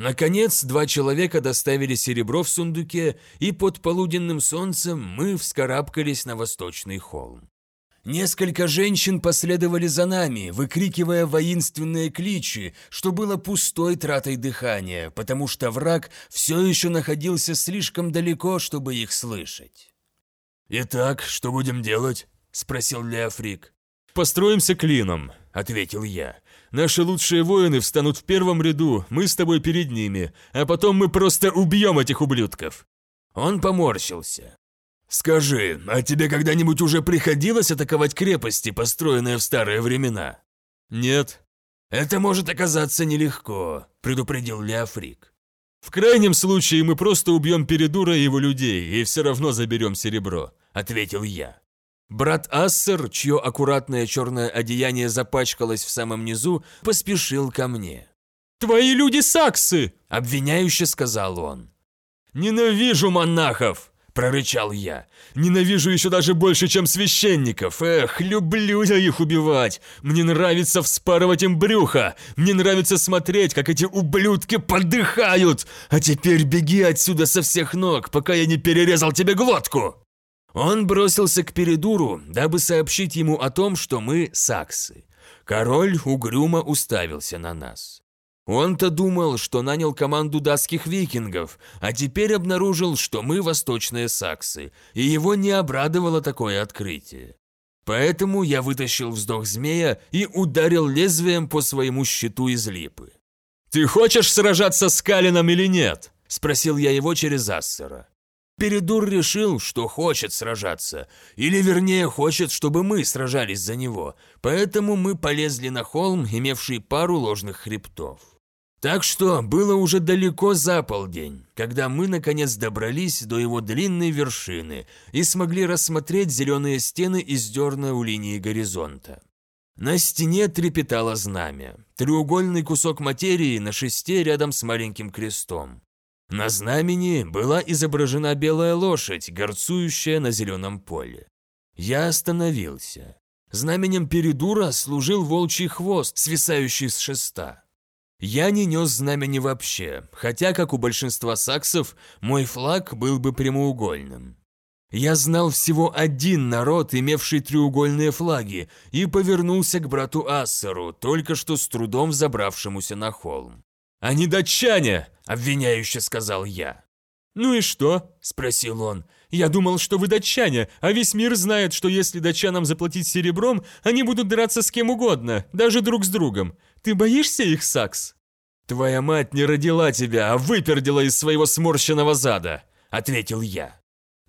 Наконец, два человека доставили серебро в сундуке, и под полуденным солнцем мы вскарабкались на восточный холм. Несколько женщин последовали за нами, выкрикивая воинственные кличи, что было пустой тратой дыхания, потому что враг все еще находился слишком далеко, чтобы их слышать. «Итак, что будем делать?» – спросил Леофрик. «Построимся клином», – ответил я. Наши лучшие воины встанут в первом ряду, мы с тобой перед ними, а потом мы просто убьем этих ублюдков». Он поморщился. «Скажи, а тебе когда-нибудь уже приходилось атаковать крепости, построенные в старые времена?» «Нет». «Это может оказаться нелегко», – предупредил Леофрик. «В крайнем случае мы просто убьем Передура и его людей и все равно заберем серебро», – ответил я. Брат Ассер, чье аккуратное черное одеяние запачкалось в самом низу, поспешил ко мне. «Твои люди саксы!» – обвиняюще сказал он. «Ненавижу монахов!» – прорычал я. «Ненавижу еще даже больше, чем священников! Эх, люблю я их убивать! Мне нравится вспарывать им брюхо! Мне нравится смотреть, как эти ублюдки подыхают! А теперь беги отсюда со всех ног, пока я не перерезал тебе глотку!» Он бросился к Передуру, дабы сообщить ему о том, что мы саксы. Король угрюмо уставился на нас. Он-то думал, что нанял команду датских викингов, а теперь обнаружил, что мы восточные саксы, и его не обрадовало такое открытие. Поэтому я вытащил вздох змея и ударил лезвием по своему щиту из липы. «Ты хочешь сражаться с Калином или нет?» – спросил я его через Ассера. Передур решил, что хочет сражаться, или вернее хочет, чтобы мы сражались за него, поэтому мы полезли на холм, имевший пару ложных хребтов. Так что было уже далеко за полдень, когда мы наконец добрались до его длинной вершины и смогли рассмотреть зеленые стены из дерна у линии горизонта. На стене трепетало знамя, треугольный кусок материи на шесте рядом с маленьким крестом. На знамени была изображена белая лошадь, горцующая на зеленом поле. Я остановился. Знаменем Передура служил волчий хвост, свисающий с шеста. Я не нес знамени вообще, хотя, как у большинства саксов, мой флаг был бы прямоугольным. Я знал всего один народ, имевший треугольные флаги, и повернулся к брату Ассеру, только что с трудом забравшемуся на холм. «Они датчане!» – обвиняюще сказал я. «Ну и что?» – спросил он. «Я думал, что вы датчане, а весь мир знает, что если датчанам заплатить серебром, они будут драться с кем угодно, даже друг с другом. Ты боишься их, Сакс?» «Твоя мать не родила тебя, а выпердила из своего сморщенного зада», – ответил я.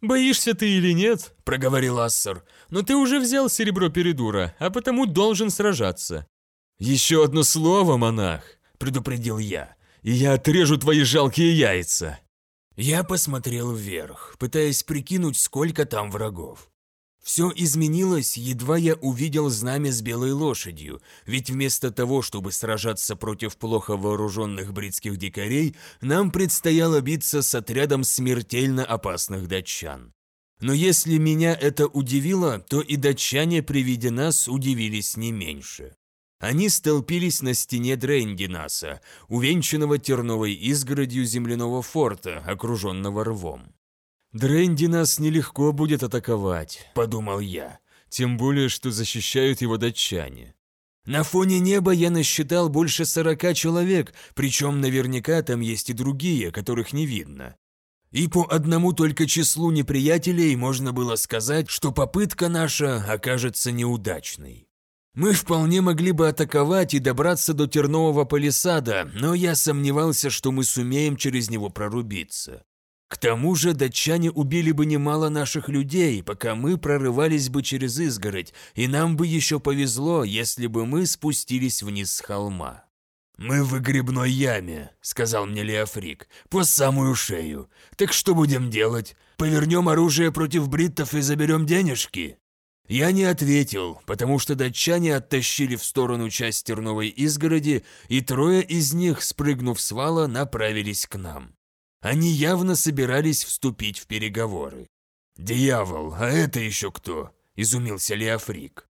«Боишься ты или нет?» – проговорил Ассер. «Но ты уже взял серебро Передура, а потому должен сражаться». «Еще одно слово, монах!» Предупредил я. «И я отрежу твои жалкие яйца!» Я посмотрел вверх, пытаясь прикинуть, сколько там врагов. Все изменилось, едва я увидел знамя с белой лошадью, ведь вместо того, чтобы сражаться против плохо вооруженных бритских дикарей, нам предстояло биться с отрядом смертельно опасных датчан. Но если меня это удивило, то и датчане при виде нас удивились не меньше. Они столпились на стене Дрейндинаса, увенчанного терновой изгородью земляного форта, окруженного рвом. «Дрейндинас нелегко будет атаковать», – подумал я. «Тем более, что защищают его датчане». На фоне неба я насчитал больше сорока человек, причем наверняка там есть и другие, которых не видно. И по одному только числу неприятелей можно было сказать, что попытка наша окажется неудачной. Мы вполне могли бы атаковать и добраться до тернового палисада, но я сомневался, что мы сумеем через него прорубиться. К тому же датчане убили бы немало наших людей, пока мы прорывались бы через изгородь, и нам бы еще повезло, если бы мы спустились вниз с холма. «Мы в выгребной яме», — сказал мне Леофрик, — «по самую шею. Так что будем делать? Повернем оружие против бриттов и заберем денежки?» Я не ответил, потому что датчане оттащили в сторону часть терновой изгороди, и трое из них, спрыгнув с вала, направились к нам. Они явно собирались вступить в переговоры. «Дьявол, а это еще кто?» – изумился Леофрик.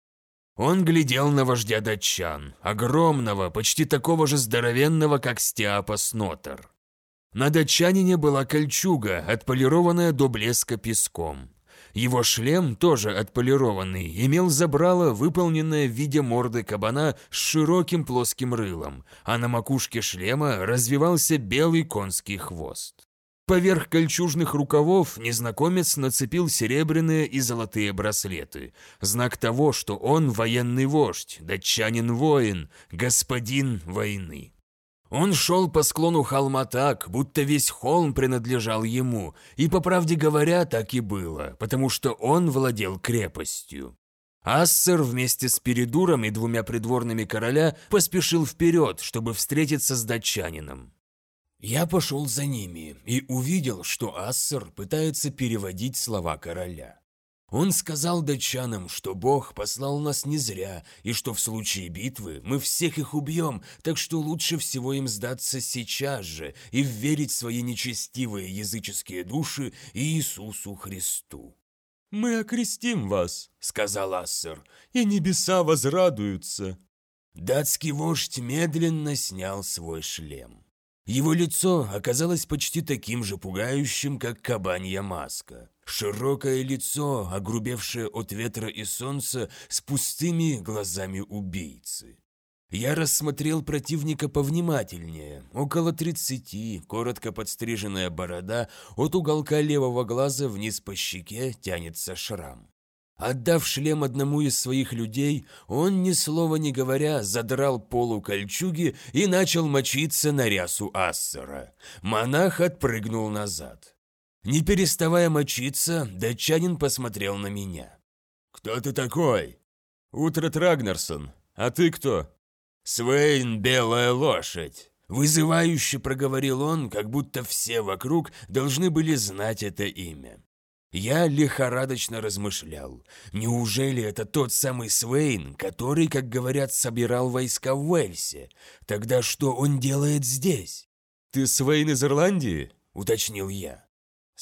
Он глядел на вождя датчан, огромного, почти такого же здоровенного, как Стиапас Нотер. На датчанине была кольчуга, отполированная до блеска песком. Его шлем, тоже отполированный, имел забрало, выполненное в виде морды кабана с широким плоским рылом, а на макушке шлема развивался белый конский хвост. Поверх кольчужных рукавов незнакомец нацепил серебряные и золотые браслеты, знак того, что он военный вождь, датчанин-воин, господин войны. Он шел по склону холма так, будто весь холм принадлежал ему, и, по правде говоря, так и было, потому что он владел крепостью. Ассер вместе с Передуром и двумя придворными короля поспешил вперед, чтобы встретиться с датчанином. Я пошел за ними и увидел, что Ассер пытается переводить слова короля. Он сказал датчанам, что Бог послал нас не зря, и что в случае битвы мы всех их убьем, так что лучше всего им сдаться сейчас же и верить свои нечестивые языческие души Иисусу Христу. «Мы окрестим вас», — сказал Ассер, — «и небеса возрадуются». Датский вождь медленно снял свой шлем. Его лицо оказалось почти таким же пугающим, как кабанья маска. Широкое лицо, огрубевшее от ветра и солнца, с пустыми глазами убийцы. Я рассмотрел противника повнимательнее. Около тридцати, коротко подстриженная борода, от уголка левого глаза вниз по щеке тянется шрам. Отдав шлем одному из своих людей, он, ни слова не говоря, задрал полу кольчуги и начал мочиться на рясу Ассера. Монах отпрыгнул назад. Не переставая мочиться, датчанин посмотрел на меня. «Кто ты такой?» «Утрат Рагнарсон. А ты кто?» «Свейн, белая лошадь!» Вызывающе проговорил он, как будто все вокруг должны были знать это имя. Я лихорадочно размышлял. Неужели это тот самый Свейн, который, как говорят, собирал войска в Уэльсе? Тогда что он делает здесь? «Ты Свейн из Ирландии?» – уточнил я.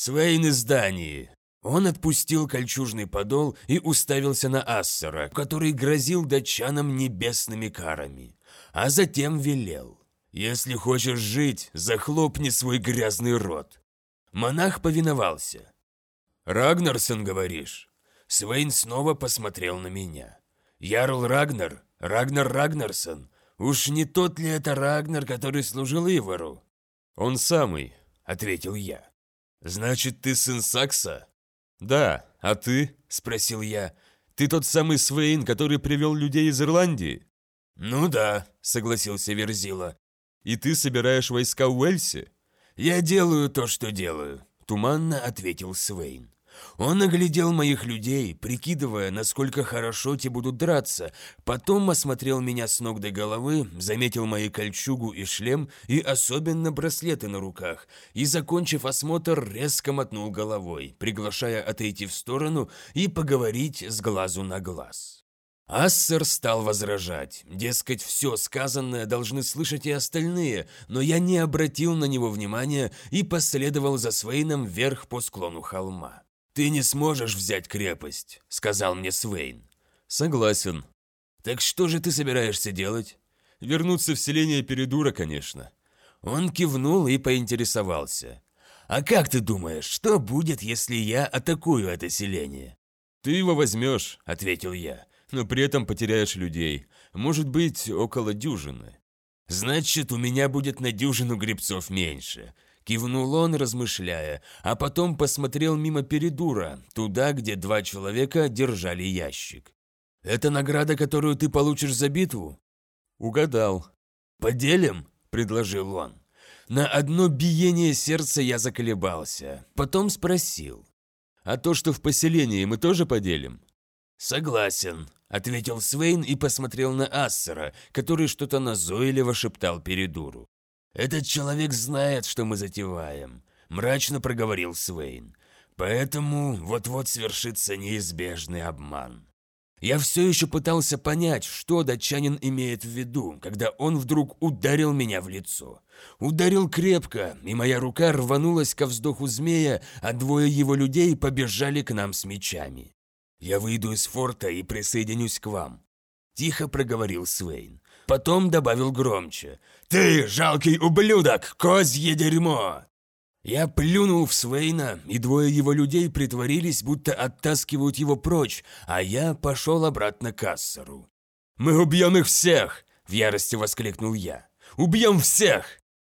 «Свейн из Дании». Он отпустил кольчужный подол и уставился на Ассера, который грозил датчанам небесными карами, а затем велел. «Если хочешь жить, захлопни свой грязный рот». Монах повиновался. «Рагнарсон, говоришь?» Свейн снова посмотрел на меня. «Ярл Рагнар? Рагнар Рагнарсон? Уж не тот ли это Рагнар, который служил Ивару?» «Он самый», — ответил я. «Значит, ты сын Сакса?» «Да, а ты?» – спросил я. «Ты тот самый Свейн, который привел людей из Ирландии?» «Ну да», – согласился Верзила. «И ты собираешь войска в Уэльсе?» «Я делаю то, что делаю», – туманно ответил Свейн. Он оглядел моих людей, прикидывая, насколько хорошо те будут драться, потом осмотрел меня с ног до головы, заметил мои кольчугу и шлем, и особенно браслеты на руках, и, закончив осмотр, резко мотнул головой, приглашая отойти в сторону и поговорить с глазу на глаз. Ассер стал возражать, дескать, все сказанное должны слышать и остальные, но я не обратил на него внимания и последовал за Свейном вверх по склону холма. «Ты не сможешь взять крепость», — сказал мне Свейн. «Согласен». «Так что же ты собираешься делать?» «Вернуться в селение Передура, конечно». Он кивнул и поинтересовался. «А как ты думаешь, что будет, если я атакую это селение?» «Ты его возьмешь», — ответил я, «но при этом потеряешь людей. Может быть, около дюжины». «Значит, у меня будет на дюжину грибцов меньше», — кивнул он, размышляя, а потом посмотрел мимо Передура, туда, где два человека держали ящик. «Это награда, которую ты получишь за битву?» «Угадал». «Поделим?» – предложил он. На одно биение сердца я заколебался, потом спросил. «А то, что в поселении, мы тоже поделим?» «Согласен», – ответил Свейн и посмотрел на Ассера, который что-то назойливо шептал Передуру. «Этот человек знает, что мы затеваем», – мрачно проговорил Свейн. «Поэтому вот-вот свершится неизбежный обман». Я все еще пытался понять, что датчанин имеет в виду, когда он вдруг ударил меня в лицо. Ударил крепко, и моя рука рванулась ко вздоху змея, а двое его людей побежали к нам с мечами. «Я выйду из форта и присоединюсь к вам», – тихо проговорил Свейн. Потом добавил громче. «Ты, жалкий ублюдок, козье дерьмо! Я плюнул в Свейна, и двое его людей притворились, будто оттаскивают его прочь, а я пошел обратно к Ассеру. «Мы убьем их всех!» – в ярости воскликнул я. «Убьем всех!»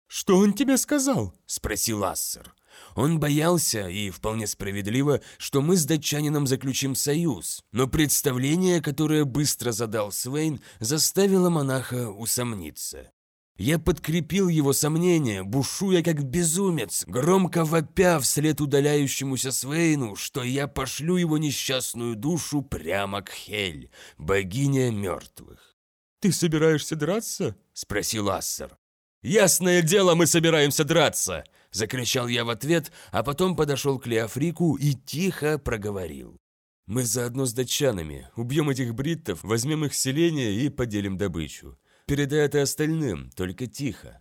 «Что он тебе сказал?» – спросил Ассер. Он боялся, и вполне справедливо, что мы с датчанином заключим союз, но представление, которое быстро задал Свейн, заставило монаха усомниться. Я подкрепил его сомнения, бушуя как безумец, громко вопя вслед удаляющемуся Свейну, что я пошлю его несчастную душу прямо к Хель, богине мертвых. «Ты собираешься драться?» – спросил Ассер. «Ясное дело, мы собираемся драться!» – закричал я в ответ, а потом подошел к Леофрику и тихо проговорил. «Мы заодно с датчанами, убьем этих бриттов, возьмем их селение и поделим добычу. Передай это остальным, только тихо».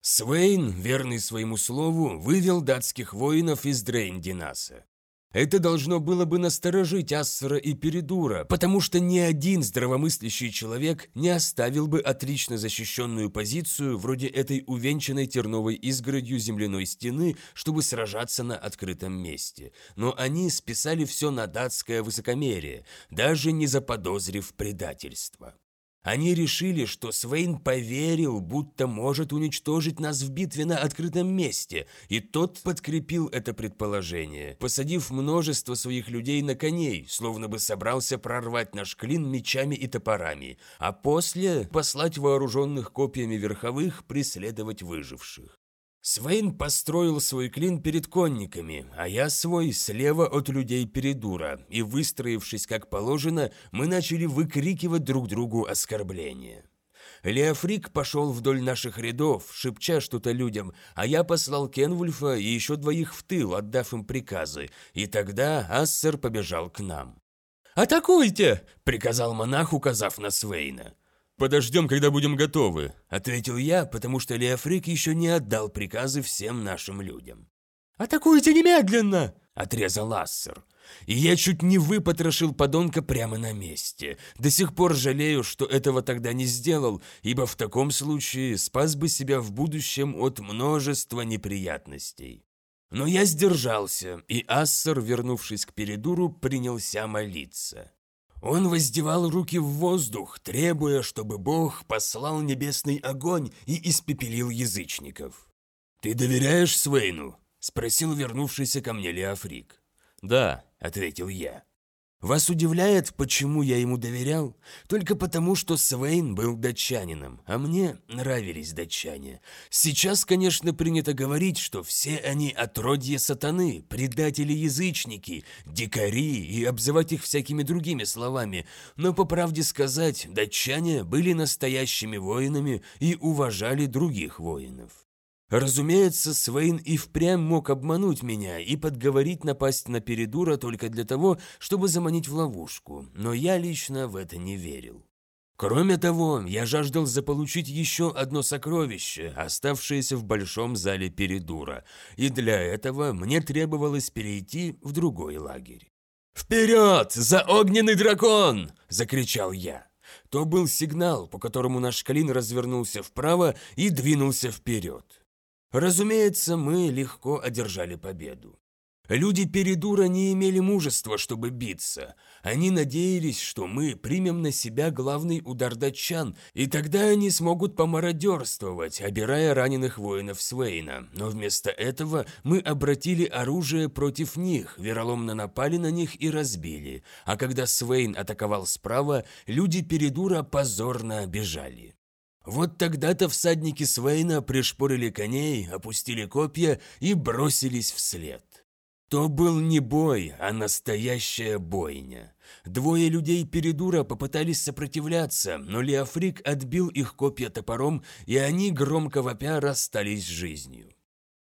Свейн, верный своему слову, вывел датских воинов из Дрейндинаса. Это должно было бы насторожить Ассера и Передура, потому что ни один здравомыслящий человек не оставил бы отлично защищенную позицию вроде этой увенчанной терновой изгородью земляной стены, чтобы сражаться на открытом месте. Но они списали все на датское высокомерие, даже не заподозрив предательства. Они решили, что Свейн поверил, будто может уничтожить нас в битве на открытом месте, и тот подкрепил это предположение, посадив множество своих людей на коней, словно бы собрался прорвать наш клин мечами и топорами, а после послать вооруженных копьями верховых преследовать выживших. Свейн построил свой клин перед конниками, а я свой слева от людей Передура, и, выстроившись как положено, мы начали выкрикивать друг другу оскорбления. Леофрик пошел вдоль наших рядов, шепча что-то людям, а я послал Кенвульфа и еще двоих в тыл, отдав им приказы, и тогда Ассер побежал к нам. «Атакуйте!» – приказал монах, указав на Свейна. «Подождем, когда будем готовы», — ответил я, потому что Леофрик еще не отдал приказы всем нашим людям. «Атакуйте немедленно!» — отрезал Ассер. И я чуть не выпотрошил подонка прямо на месте. До сих пор жалею, что этого тогда не сделал, ибо в таком случае спас бы себя в будущем от множества неприятностей. Но я сдержался, и Ассер, вернувшись к Передуру, принялся молиться. Он воздевал руки в воздух, требуя, чтобы Бог послал небесный огонь и испепелил язычников. «Ты доверяешь Свейну?» – спросил вернувшийся ко мне Леофрик. «Да», – ответил я. Вас удивляет, почему я ему доверял? Только потому, что Свейн был датчанином, а мне нравились датчане. Сейчас, конечно, принято говорить, что все они отродье сатаны, предатели-язычники, дикари и обзывать их всякими другими словами, но по правде сказать, датчане были настоящими воинами и уважали других воинов. Разумеется, Свейн и впрямь мог обмануть меня и подговорить напасть на Передура только для того, чтобы заманить в ловушку, но я лично в это не верил. Кроме того, я жаждал заполучить еще одно сокровище, оставшееся в большом зале Передура, и для этого мне требовалось перейти в другой лагерь. «Вперед! За огненный дракон!» – закричал я. то был сигнал, по которому наш Калин развернулся вправо и двинулся вперед. Разумеется, мы легко одержали победу. Люди Передура не имели мужества, чтобы биться. Они надеялись, что мы примем на себя главный удар датчан, и тогда они смогут помародерствовать, обирая раненых воинов Свейна. Но вместо этого мы обратили оружие против них, вероломно напали на них и разбили. А когда Свейн атаковал справа, люди Передура позорно бежали. Вот тогда-то всадники Свейна пришпорили коней, опустили копья и бросились вслед. То был не бой, а настоящая бойня. Двое людей Передура попытались сопротивляться, но Леофрик отбил их копья топором, и они, громко вопя, расстались с жизнью.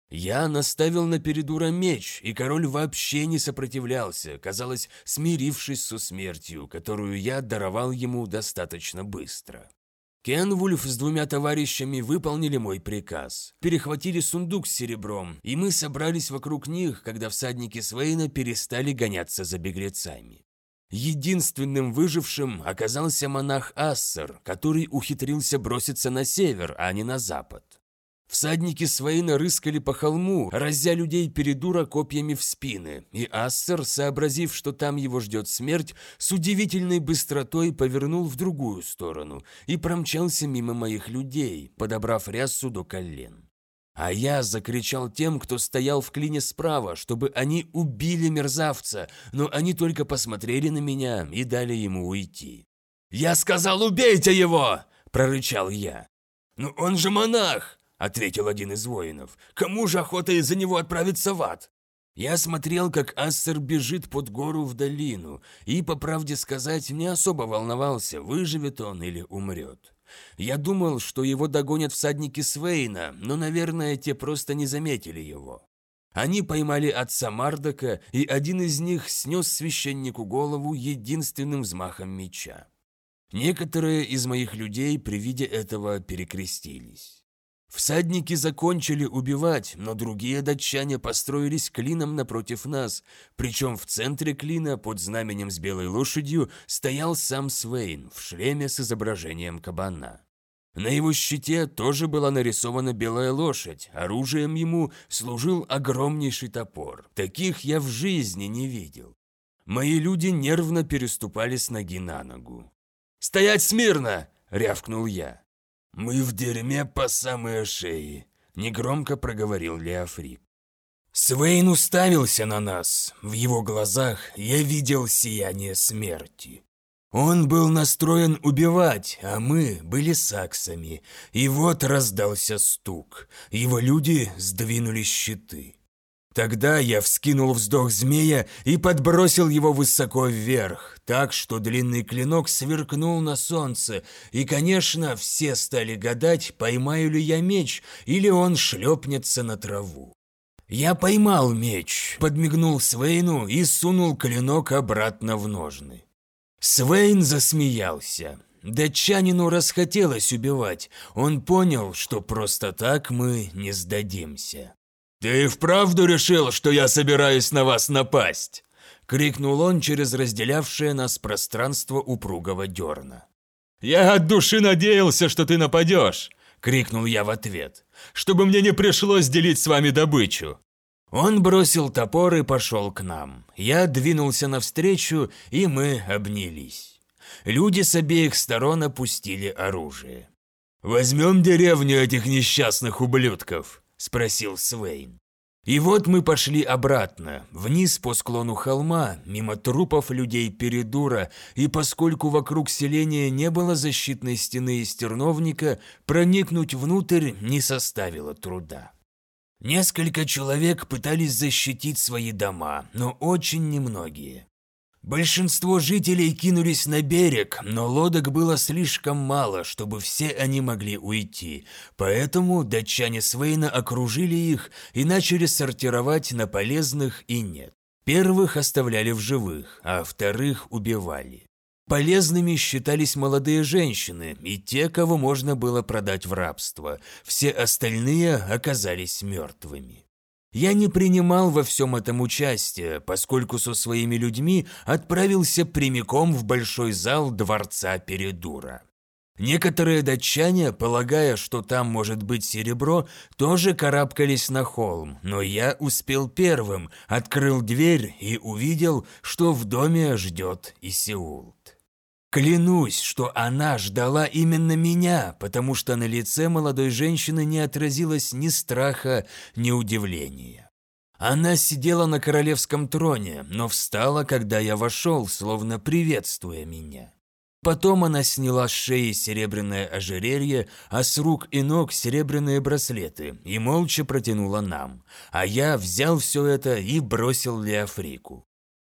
Я наставил на Передура меч, и король вообще не сопротивлялся, казалось, смирившись со смертью, которую я даровал ему достаточно быстро. Кенвульф с двумя товарищами выполнили мой приказ. Перехватили сундук с серебром, и мы собрались вокруг них, когда всадники Свейна перестали гоняться за беглецами. Единственным выжившим оказался монах Ассер, который ухитрился броситься на север, а не на запад. Всадники Свейна рыскали по холму, разя людей передура копьями в спины, и Ассер, сообразив, что там его ждет смерть, с удивительной быстротой повернул в другую сторону и промчался мимо моих людей, подобрав рясу до колен. А я закричал тем, кто стоял в клине справа, чтобы они убили мерзавца, но они только посмотрели на меня и дали ему уйти. «Я сказал, убейте его!» – прорычал я. «Ну он же монах!» – ответил один из воинов. «Кому же охота из-за него отправиться в ад?» Я смотрел, как Ассер бежит под гору в долину, и, по правде сказать, не особо волновался, выживет он или умрет. Я думал, что его догонят всадники Свейна, но, наверное, те просто не заметили его. Они поймали отца Мардака, и один из них снес священнику голову единственным взмахом меча. Некоторые из моих людей при виде этого перекрестились. Всадники закончили убивать, но другие датчане построились клином напротив нас, причем в центре клина под знаменем с белой лошадью стоял сам Свейн в шлеме с изображением кабана. На его щите тоже была нарисована белая лошадь, оружием ему служил огромнейший топор. Таких я в жизни не видел. Мои люди нервно переступали с ноги на ногу. «Стоять смирно!» – рявкнул я. «Мы в дерьме по самые шеи», – негромко проговорил Леофрик. Свейн уставился на нас. В его глазах я видел сияние смерти. Он был настроен убивать, а мы были саксами. И вот раздался стук. Его люди сдвинули щиты. Тогда я вскинул вздох змея и подбросил его высоко вверх, так что длинный клинок сверкнул на солнце, и, конечно, все стали гадать, поймаю ли я меч или он шлепнется на траву. Я поймал меч, подмигнул Свейну и сунул клинок обратно в ножны. Свейн засмеялся. Датчанину расхотелось убивать, он понял, что просто так мы не сдадимся. «Ты вправду решил, что я собираюсь на вас напасть?» — крикнул он через разделявшее нас пространство упругого дерна. «Я от души надеялся, что ты нападешь!» — крикнул я в ответ. «Чтобы мне не пришлось делить с вами добычу!» Он бросил топор и пошел к нам. Я двинулся навстречу, и мы обнялись. Люди с обеих сторон опустили оружие. «Возьмем деревню этих несчастных ублюдков», – спросил Свейн. И вот мы пошли обратно, вниз по склону холма, мимо трупов людей Передура, и поскольку вокруг селения не было защитной стены из терновника, проникнуть внутрь не составило труда. Несколько человек пытались защитить свои дома, но очень немногие. Большинство жителей кинулись на берег, но лодок было слишком мало, чтобы все они могли уйти, поэтому датчане Свейна окружили их и начали сортировать на полезных и нет. Первых оставляли в живых, а вторых убивали. Полезными считались молодые женщины и те, кого можно было продать в рабство, все остальные оказались мертвыми. Я не принимал во всем этом участия, поскольку со своими людьми отправился прямиком в большой зал дворца Передура. Некоторые датчане, полагая, что там может быть серебро, тоже карабкались на холм, но я успел первым, открыл дверь и увидел, что в доме ждет Исиулт. Клянусь, что она ждала именно меня, потому что на лице молодой женщины не отразилось ни страха, ни удивления. Она сидела на королевском троне, но встала, когда я вошел, словно приветствуя меня. Потом она сняла с шеи серебряное ожерелье, а с рук и ног серебряные браслеты и молча протянула нам. А я взял все это и бросил Леофрику.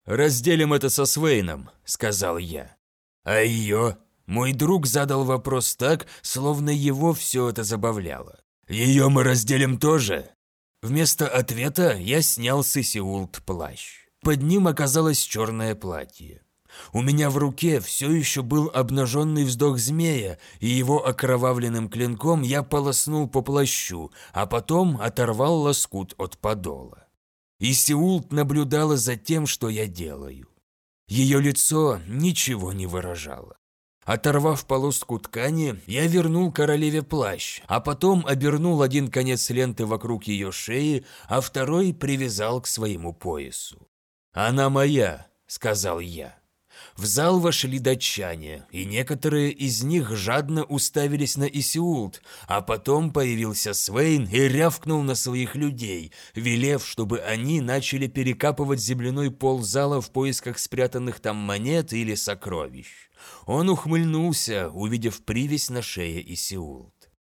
«Разделим это со Свейном», — сказал я. «А ее?» Мой друг задал вопрос так, словно его все это забавляло. «Ее мы разделим тоже?» Вместо ответа я снял с Исиулт плащ. Под ним оказалось черное платье. У меня в руке все еще был обнаженный вздох змея, и его окровавленным клинком я полоснул по плащу, а потом оторвал лоскут от подола. И Сеулт наблюдала за тем, что я делаю. Ее лицо ничего не выражало. Оторвав полоску ткани, я вернул королеве плащ, а потом обернул один конец ленты вокруг ее шеи, а второй привязал к своему поясу. «Она моя», — сказал я. В зал вошли датчане, и некоторые из них жадно уставились на Исиулт, а потом появился Свейн и рявкнул на своих людей, велев, чтобы они начали перекапывать земляной пол зала в поисках спрятанных там монет или сокровищ. Он ухмыльнулся, увидев привязь на шее Исиулт.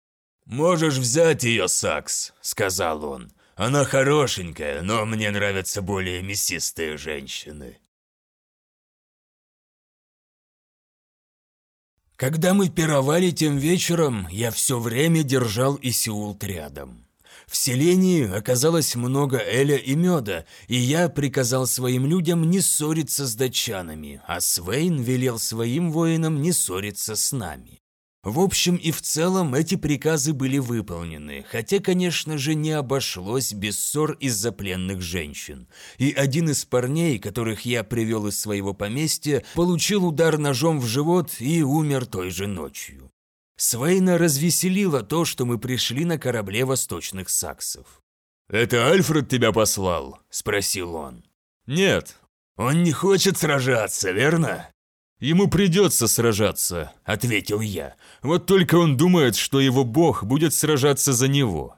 «Можешь взять ее, Сакс», — сказал он. «Она хорошенькая, но мне нравятся более мясистые женщины». Когда мы пировали тем вечером, я все время держал Исиулт рядом. В селении оказалось много эля и меда, и я приказал своим людям не ссориться с датчанами, а Свейн велел своим воинам не ссориться с нами. В общем и в целом эти приказы были выполнены, хотя, конечно же, не обошлось без ссор из-за пленных женщин. И один из парней, которых я привел из своего поместья, получил удар ножом в живот и умер той же ночью. Свейна развеселило то, что мы пришли на корабле восточных саксов. «Это Альфред тебя послал?» – спросил он. «Нет». «Он не хочет сражаться, верно?» «Ему придется сражаться», — ответил я. «Вот только он думает, что его бог будет сражаться за него».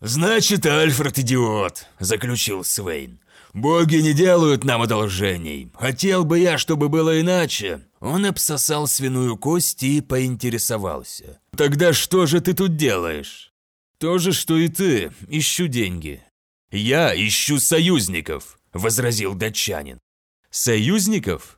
«Значит, Альфред идиот», — заключил Свейн. «Боги не делают нам одолжений. Хотел бы я, чтобы было иначе». Он обсосал свиную кость и поинтересовался. «Тогда что же ты тут делаешь?» «То же, что и ты. Ищу деньги». «Я ищу союзников», — возразил датчанин. «Союзников?»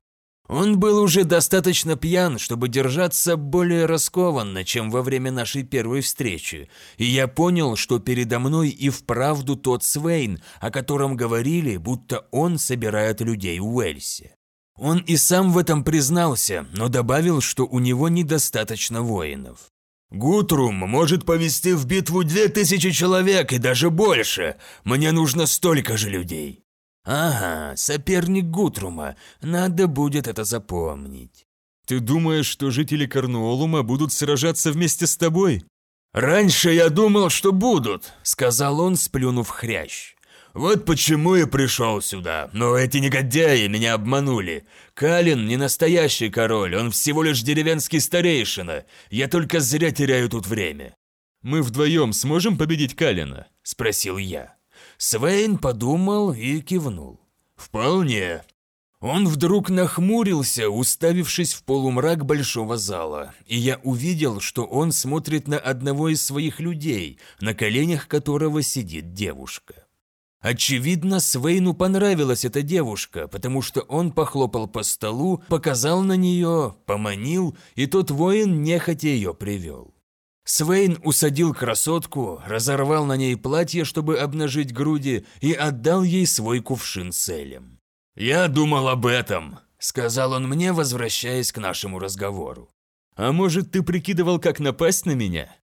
Он был уже достаточно пьян, чтобы держаться более раскованно, чем во время нашей первой встречи, и я понял, что передо мной и вправду тот Свейн, о котором говорили, будто он собирает людей в Уэльсе. Он и сам в этом признался, но добавил, что у него недостаточно воинов. «Гутрум может повести в битву две тысячи человек и даже больше. Мне нужно столько же людей». Ага, соперник Гутрума, надо будет это запомнить. Ты думаешь, что жители Корнуолума будут сражаться вместе с тобой? Раньше я думал, что будут, сказал он, сплюнув хрящ. Вот почему я пришел сюда, но эти негодяи меня обманули. Калин не настоящий король, он всего лишь деревенский старейшина. Я только зря теряю тут время. Мы вдвоем сможем победить Калина? Спросил я. Свейн подумал и кивнул. «Вполне». Он вдруг нахмурился, уставившись в полумрак большого зала, и я увидел, что он смотрит на одного из своих людей, на коленях которого сидит девушка. Очевидно, Свейну понравилась эта девушка, потому что он похлопал по столу, показал на нее, поманил, и тот воин нехотя ее привел. Свейн усадил красотку, разорвал на ней платье, чтобы обнажить груди, и отдал ей свой кувшин с элем. «Я думал об этом», — сказал он мне, возвращаясь к нашему разговору. «А может, ты прикидывал, как напасть на меня?»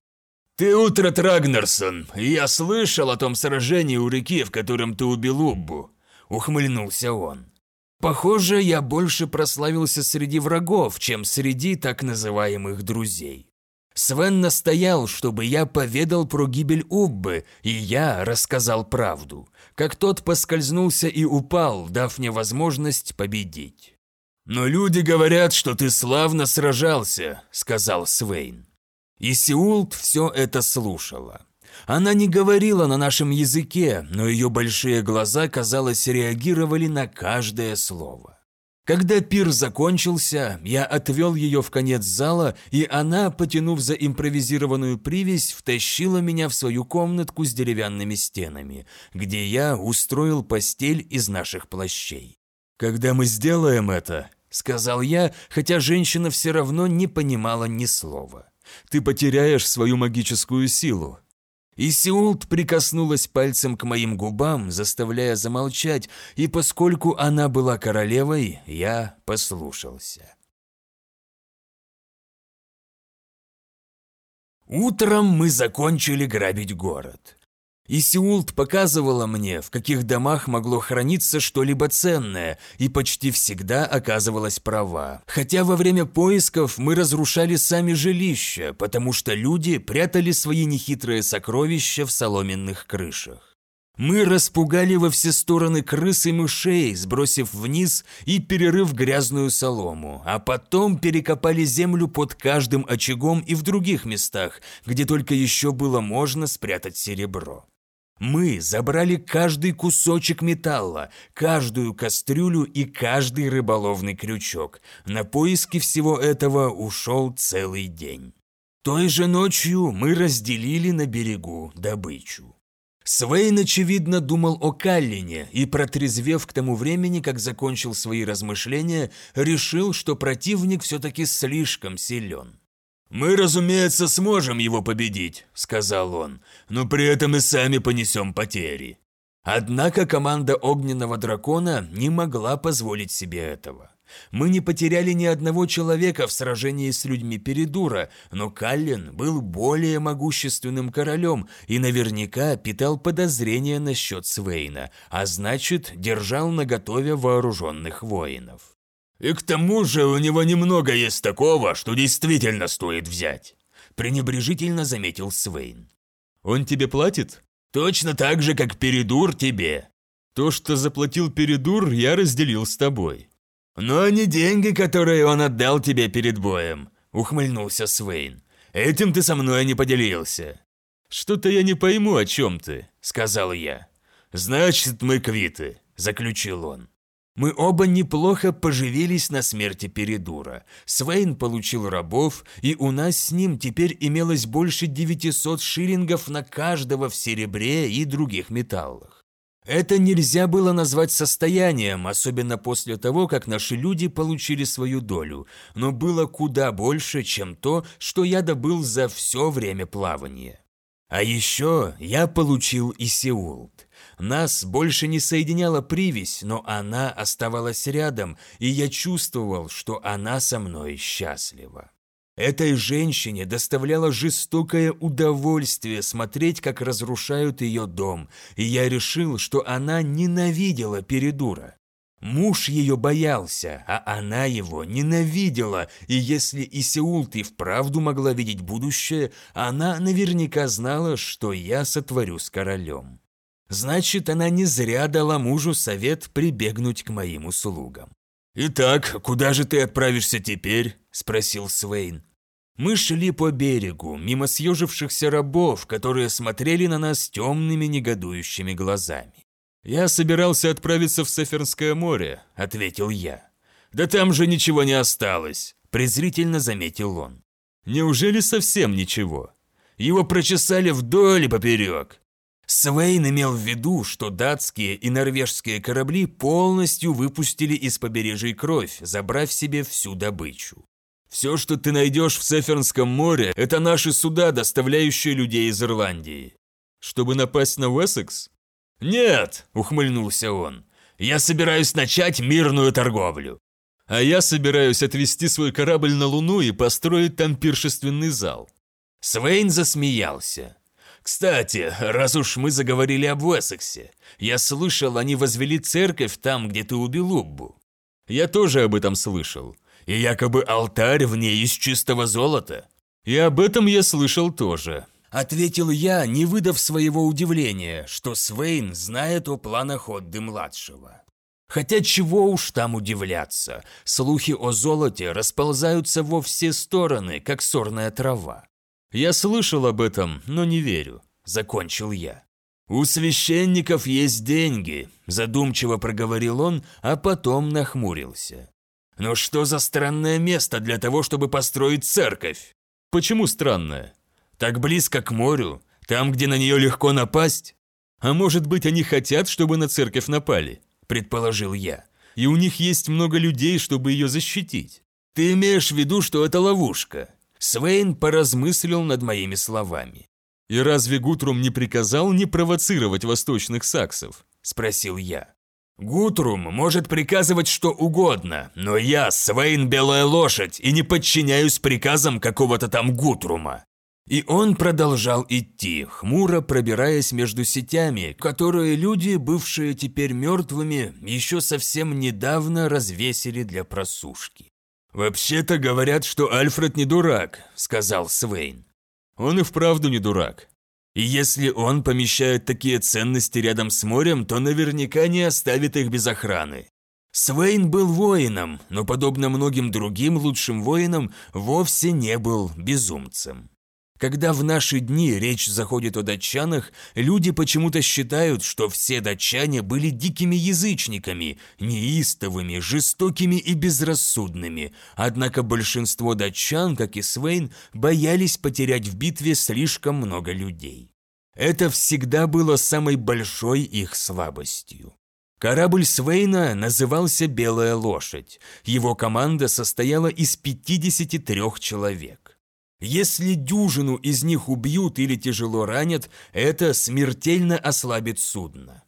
«Ты Утрат Рагнарсон, и я слышал о том сражении у реки, в котором ты убил Уббу», — ухмыльнулся он. «Похоже, я больше прославился среди врагов, чем среди так называемых друзей. Свен настоял, чтобы я поведал про гибель Уббы, и я рассказал правду, как тот поскользнулся и упал, дав мне возможность победить. «Но люди говорят, что ты славно сражался», — сказал Свейн. И Сеулт все это слушала. Она не говорила на нашем языке, но ее большие глаза, казалось, реагировали на каждое слово. Когда пир закончился, я отвел ее в конец зала, и она, потянув за импровизированную привязь, втащила меня в свою комнатку с деревянными стенами, где я устроил постель из наших плащей. «Когда мы сделаем это», — сказал я, хотя женщина все равно не понимала ни слова ты потеряешь свою магическую силу». И Сеулт прикоснулась пальцем к моим губам, заставляя замолчать, и поскольку она была королевой, я послушался. Утром мы закончили грабить город. И Сеулт показывала мне, в каких домах могло храниться что-либо ценное, и почти всегда оказывалась права. Хотя во время поисков мы разрушали сами жилища, потому что люди прятали свои нехитрые сокровища в соломенных крышах. Мы распугали во все стороны крыс и мышей, сбросив вниз и перерыв грязную солому, а потом перекопали землю под каждым очагом и в других местах, где только еще было можно спрятать серебро. Мы забрали каждый кусочек металла, каждую кастрюлю и каждый рыболовный крючок. На поиски всего этого ушел целый день. Той же ночью мы разделили на берегу добычу. Свейн, очевидно, думал о Каллине и, протрезвев к тому времени, как закончил свои размышления, решил, что противник все-таки слишком силен. «Мы, разумеется, сможем его победить», – сказал он, – «но при этом и сами понесем потери». Однако команда Огненного Дракона не могла позволить себе этого. Мы не потеряли ни одного человека в сражении с людьми Передура, но Каллен был более могущественным королем и наверняка питал подозрения насчет Свейна, а значит, держал наготове вооруженных воинов. И к тому же у него немного есть такого, что действительно стоит взять», – пренебрежительно заметил Свейн. «Он тебе платит?» «Точно так же, как Передур тебе». «То, что заплатил Передур, я разделил с тобой». «Но не деньги, которые он отдал тебе перед боем», – ухмыльнулся Свейн. «Этим ты со мной не поделился». «Что-то я не пойму, о чем ты», – сказал я. «Значит, мы квиты», – заключил он. Мы оба неплохо поживились на смерти Передура. Свейн получил рабов, и у нас с ним теперь имелось больше 900 шиллингов на каждого в серебре и других металлах. Это нельзя было назвать состоянием, особенно после того, как наши люди получили свою долю, но было куда больше, чем то, что я добыл за все время плавания. А еще я получил и Сеулт. Нас больше не соединяла привязь, но она оставалась рядом, и я чувствовал, что она со мной счастлива. Этой женщине доставляло жестокое удовольствие смотреть, как разрушают ее дом, и я решил, что она ненавидела Передура. Муж ее боялся, а она его ненавидела, и если Исеулт и вправду могла видеть будущее, она наверняка знала, что я сотворю с королем. Значит, она не зря дала мужу совет прибегнуть к моим услугам. «Итак, куда же ты отправишься теперь?» – спросил Свейн. Мы шли по берегу, мимо съежившихся рабов, которые смотрели на нас темными негодующими глазами. «Я собирался отправиться в Сефернское море», – ответил я. «Да там же ничего не осталось», – презрительно заметил он. «Неужели совсем ничего?» Его прочесали вдоль и поперек. Свейн имел в виду, что датские и норвежские корабли полностью выпустили из побережья кровь, забрав себе всю добычу. Все, что ты найдешь в Сефернском море, это наши суда, доставляющие людей из Ирландии. Чтобы напасть на Уэссекс? Нет, ухмыльнулся он. Я собираюсь начать мирную торговлю. А я собираюсь отвезти свой корабль на Луну и построить там пиршественный зал. Свейн засмеялся. «Кстати, раз уж мы заговорили об Уэссексе, я слышал, они возвели церковь там, где ты убил Уббу». «Я тоже об этом слышал. И якобы алтарь в ней из чистого золота». «И об этом я слышал тоже», – ответил я, не выдав своего удивления, что Свейн знает о планах Отды-младшего. Хотя чего уж там удивляться, слухи о золоте расползаются во все стороны, как сорная трава. «Я слышал об этом, но не верю», – закончил я. «У священников есть деньги», – задумчиво проговорил он, а потом нахмурился. «Но что за странное место для того, чтобы построить церковь?» «Почему странное?» «Так близко к морю, там, где на нее легко напасть». «А может быть, они хотят, чтобы на церковь напали?» – предположил я. «И у них есть много людей, чтобы ее защитить». «Ты имеешь в виду, что это ловушка?» Свейн поразмыслил над моими словами. «И разве Гутрум не приказал не провоцировать восточных саксов?» – спросил я. «Гутрум может приказывать что угодно, но я Свейн Белая Лошадь и не подчиняюсь приказам какого-то там Гутрума». И он продолжал идти, хмуро пробираясь между сетями, которые люди, бывшие теперь мертвыми, еще совсем недавно развесили для просушки. «Вообще-то говорят, что Альфред не дурак», — сказал Свейн. «Он и вправду не дурак. И если он помещает такие ценности рядом с морем, то наверняка не оставит их без охраны. Свейн был воином, но, подобно многим другим лучшим воинам, вовсе не был безумцем. Когда в наши дни речь заходит о датчанах, люди почему-то считают, что все датчане были дикими язычниками, неистовыми, жестокими и безрассудными, однако большинство датчан, как и Свейн, боялись потерять в битве слишком много людей. Это всегда было самой большой их слабостью. Корабль Свейна назывался «Белая лошадь». Его команда состояла из 53 человек. Если дюжину из них убьют или тяжело ранят, это смертельно ослабит судно.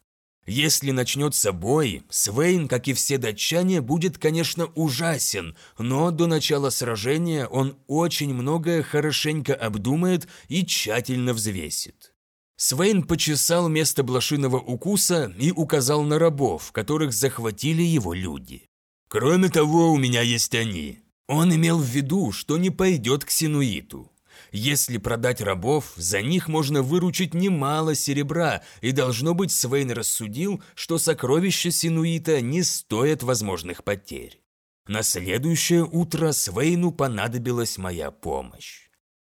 Если начнется бой, Свейн, как и все датчане, будет, конечно, ужасен, но до начала сражения он очень многое хорошенько обдумает и тщательно взвесит. Свейн почесал место блошиного укуса и указал на рабов, которых захватили его люди. «Кроме того, у меня есть они. Он имел в виду, что не пойдет к Синуиту. Если продать рабов, за них можно выручить немало серебра, и должно быть Свейн рассудил, что сокровища Синуита не стоят возможных потерь. На следующее утро Свейну понадобилась моя помощь.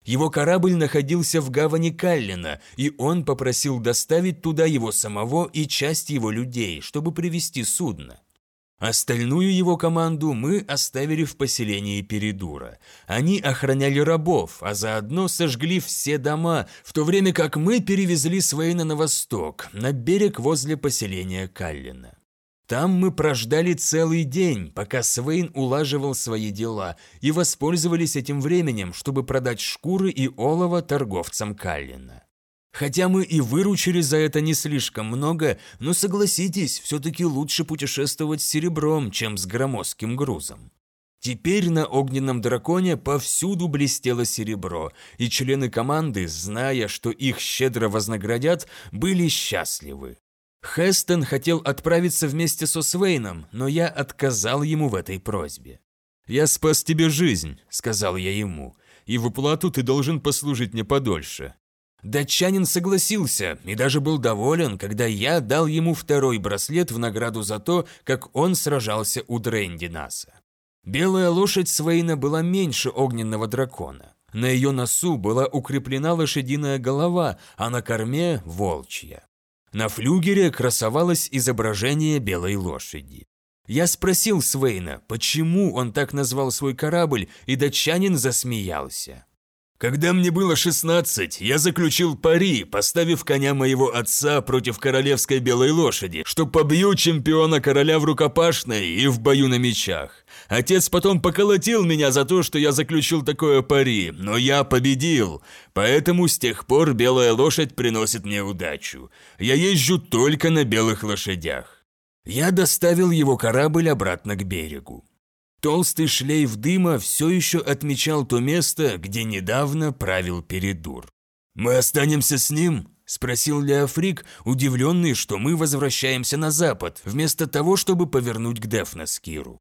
Его корабль находился в гавани Каллина, и он попросил доставить туда его самого и часть его людей, чтобы привести судно. Остальную его команду мы оставили в поселении Передура. Они охраняли рабов, а заодно сожгли все дома, в то время как мы перевезли Свейна на восток, на берег возле поселения Каллина. Там мы прождали целый день, пока Свейн улаживал свои дела, и воспользовались этим временем, чтобы продать шкуры и олово торговцам Каллина. Хотя мы и выручили за это не слишком много, но согласитесь, все-таки лучше путешествовать с серебром, чем с громоздким грузом. Теперь на огненном драконе повсюду блестело серебро, и члены команды, зная, что их щедро вознаградят, были счастливы. Хестон хотел отправиться вместе со Свейном, но я отказал ему в этой просьбе. «Я спас тебе жизнь», — сказал я ему, — «и в уплату ты должен послужить мне подольше. Датчанин согласился и даже был доволен, когда я дал ему второй браслет в награду за то, как он сражался у Дрендинаса. Белая лошадь Свейна была меньше огненного дракона. На ее носу была укреплена лошадиная голова, а на корме – волчья. На флюгере красовалось изображение белой лошади. Я спросил Свейна, почему он так назвал свой корабль, и датчанин засмеялся. Когда мне было 16, я заключил пари, поставив коня моего отца против королевской белой лошади, что побью чемпиона короля в рукопашной и в бою на мечах. Отец потом поколотил меня за то, что я заключил такое пари, но я победил. Поэтому с тех пор белая лошадь приносит мне удачу. Я езжу только на белых лошадях. Я доставил его корабль обратно к берегу. Толстый шлейф дыма все еще отмечал то место, где недавно правил Передур. «Мы останемся с ним?» – спросил Леофрик, удивленный, что мы возвращаемся на запад, вместо того, чтобы повернуть к Дефнаскиру.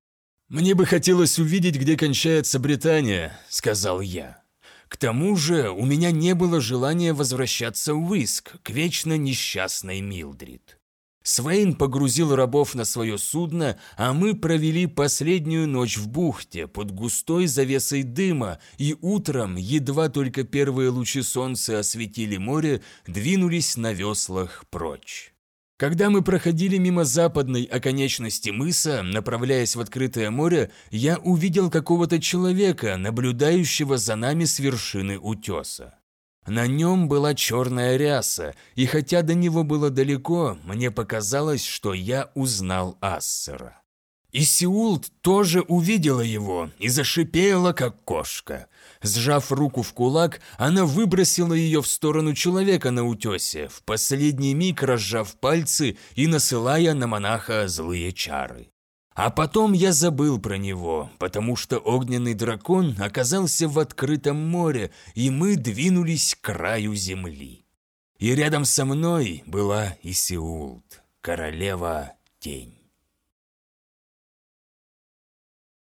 «Мне бы хотелось увидеть, где кончается Британия», – сказал я. К тому же у меня не было желания возвращаться в Иск, к вечно несчастной Милдрид. Свейн погрузил рабов на свое судно, а мы провели последнюю ночь в бухте под густой завесой дыма и утром, едва только первые лучи солнца осветили море, двинулись на веслах прочь. Когда мы проходили мимо западной оконечности мыса, направляясь в открытое море, я увидел какого-то человека, наблюдающего за нами с вершины утеса. На нем была черная ряса, и хотя до него было далеко, мне показалось, что я узнал Ассера. И Сеулт тоже увидела его и зашипела, как кошка. Сжав руку в кулак, она выбросила ее в сторону человека на утесе, в последний миг разжав пальцы и насылая на монаха злые чары. А потом я забыл про него, потому что огненный дракон оказался в открытом море, и мы двинулись к краю земли. И рядом со мной была Исиулт, королева тень.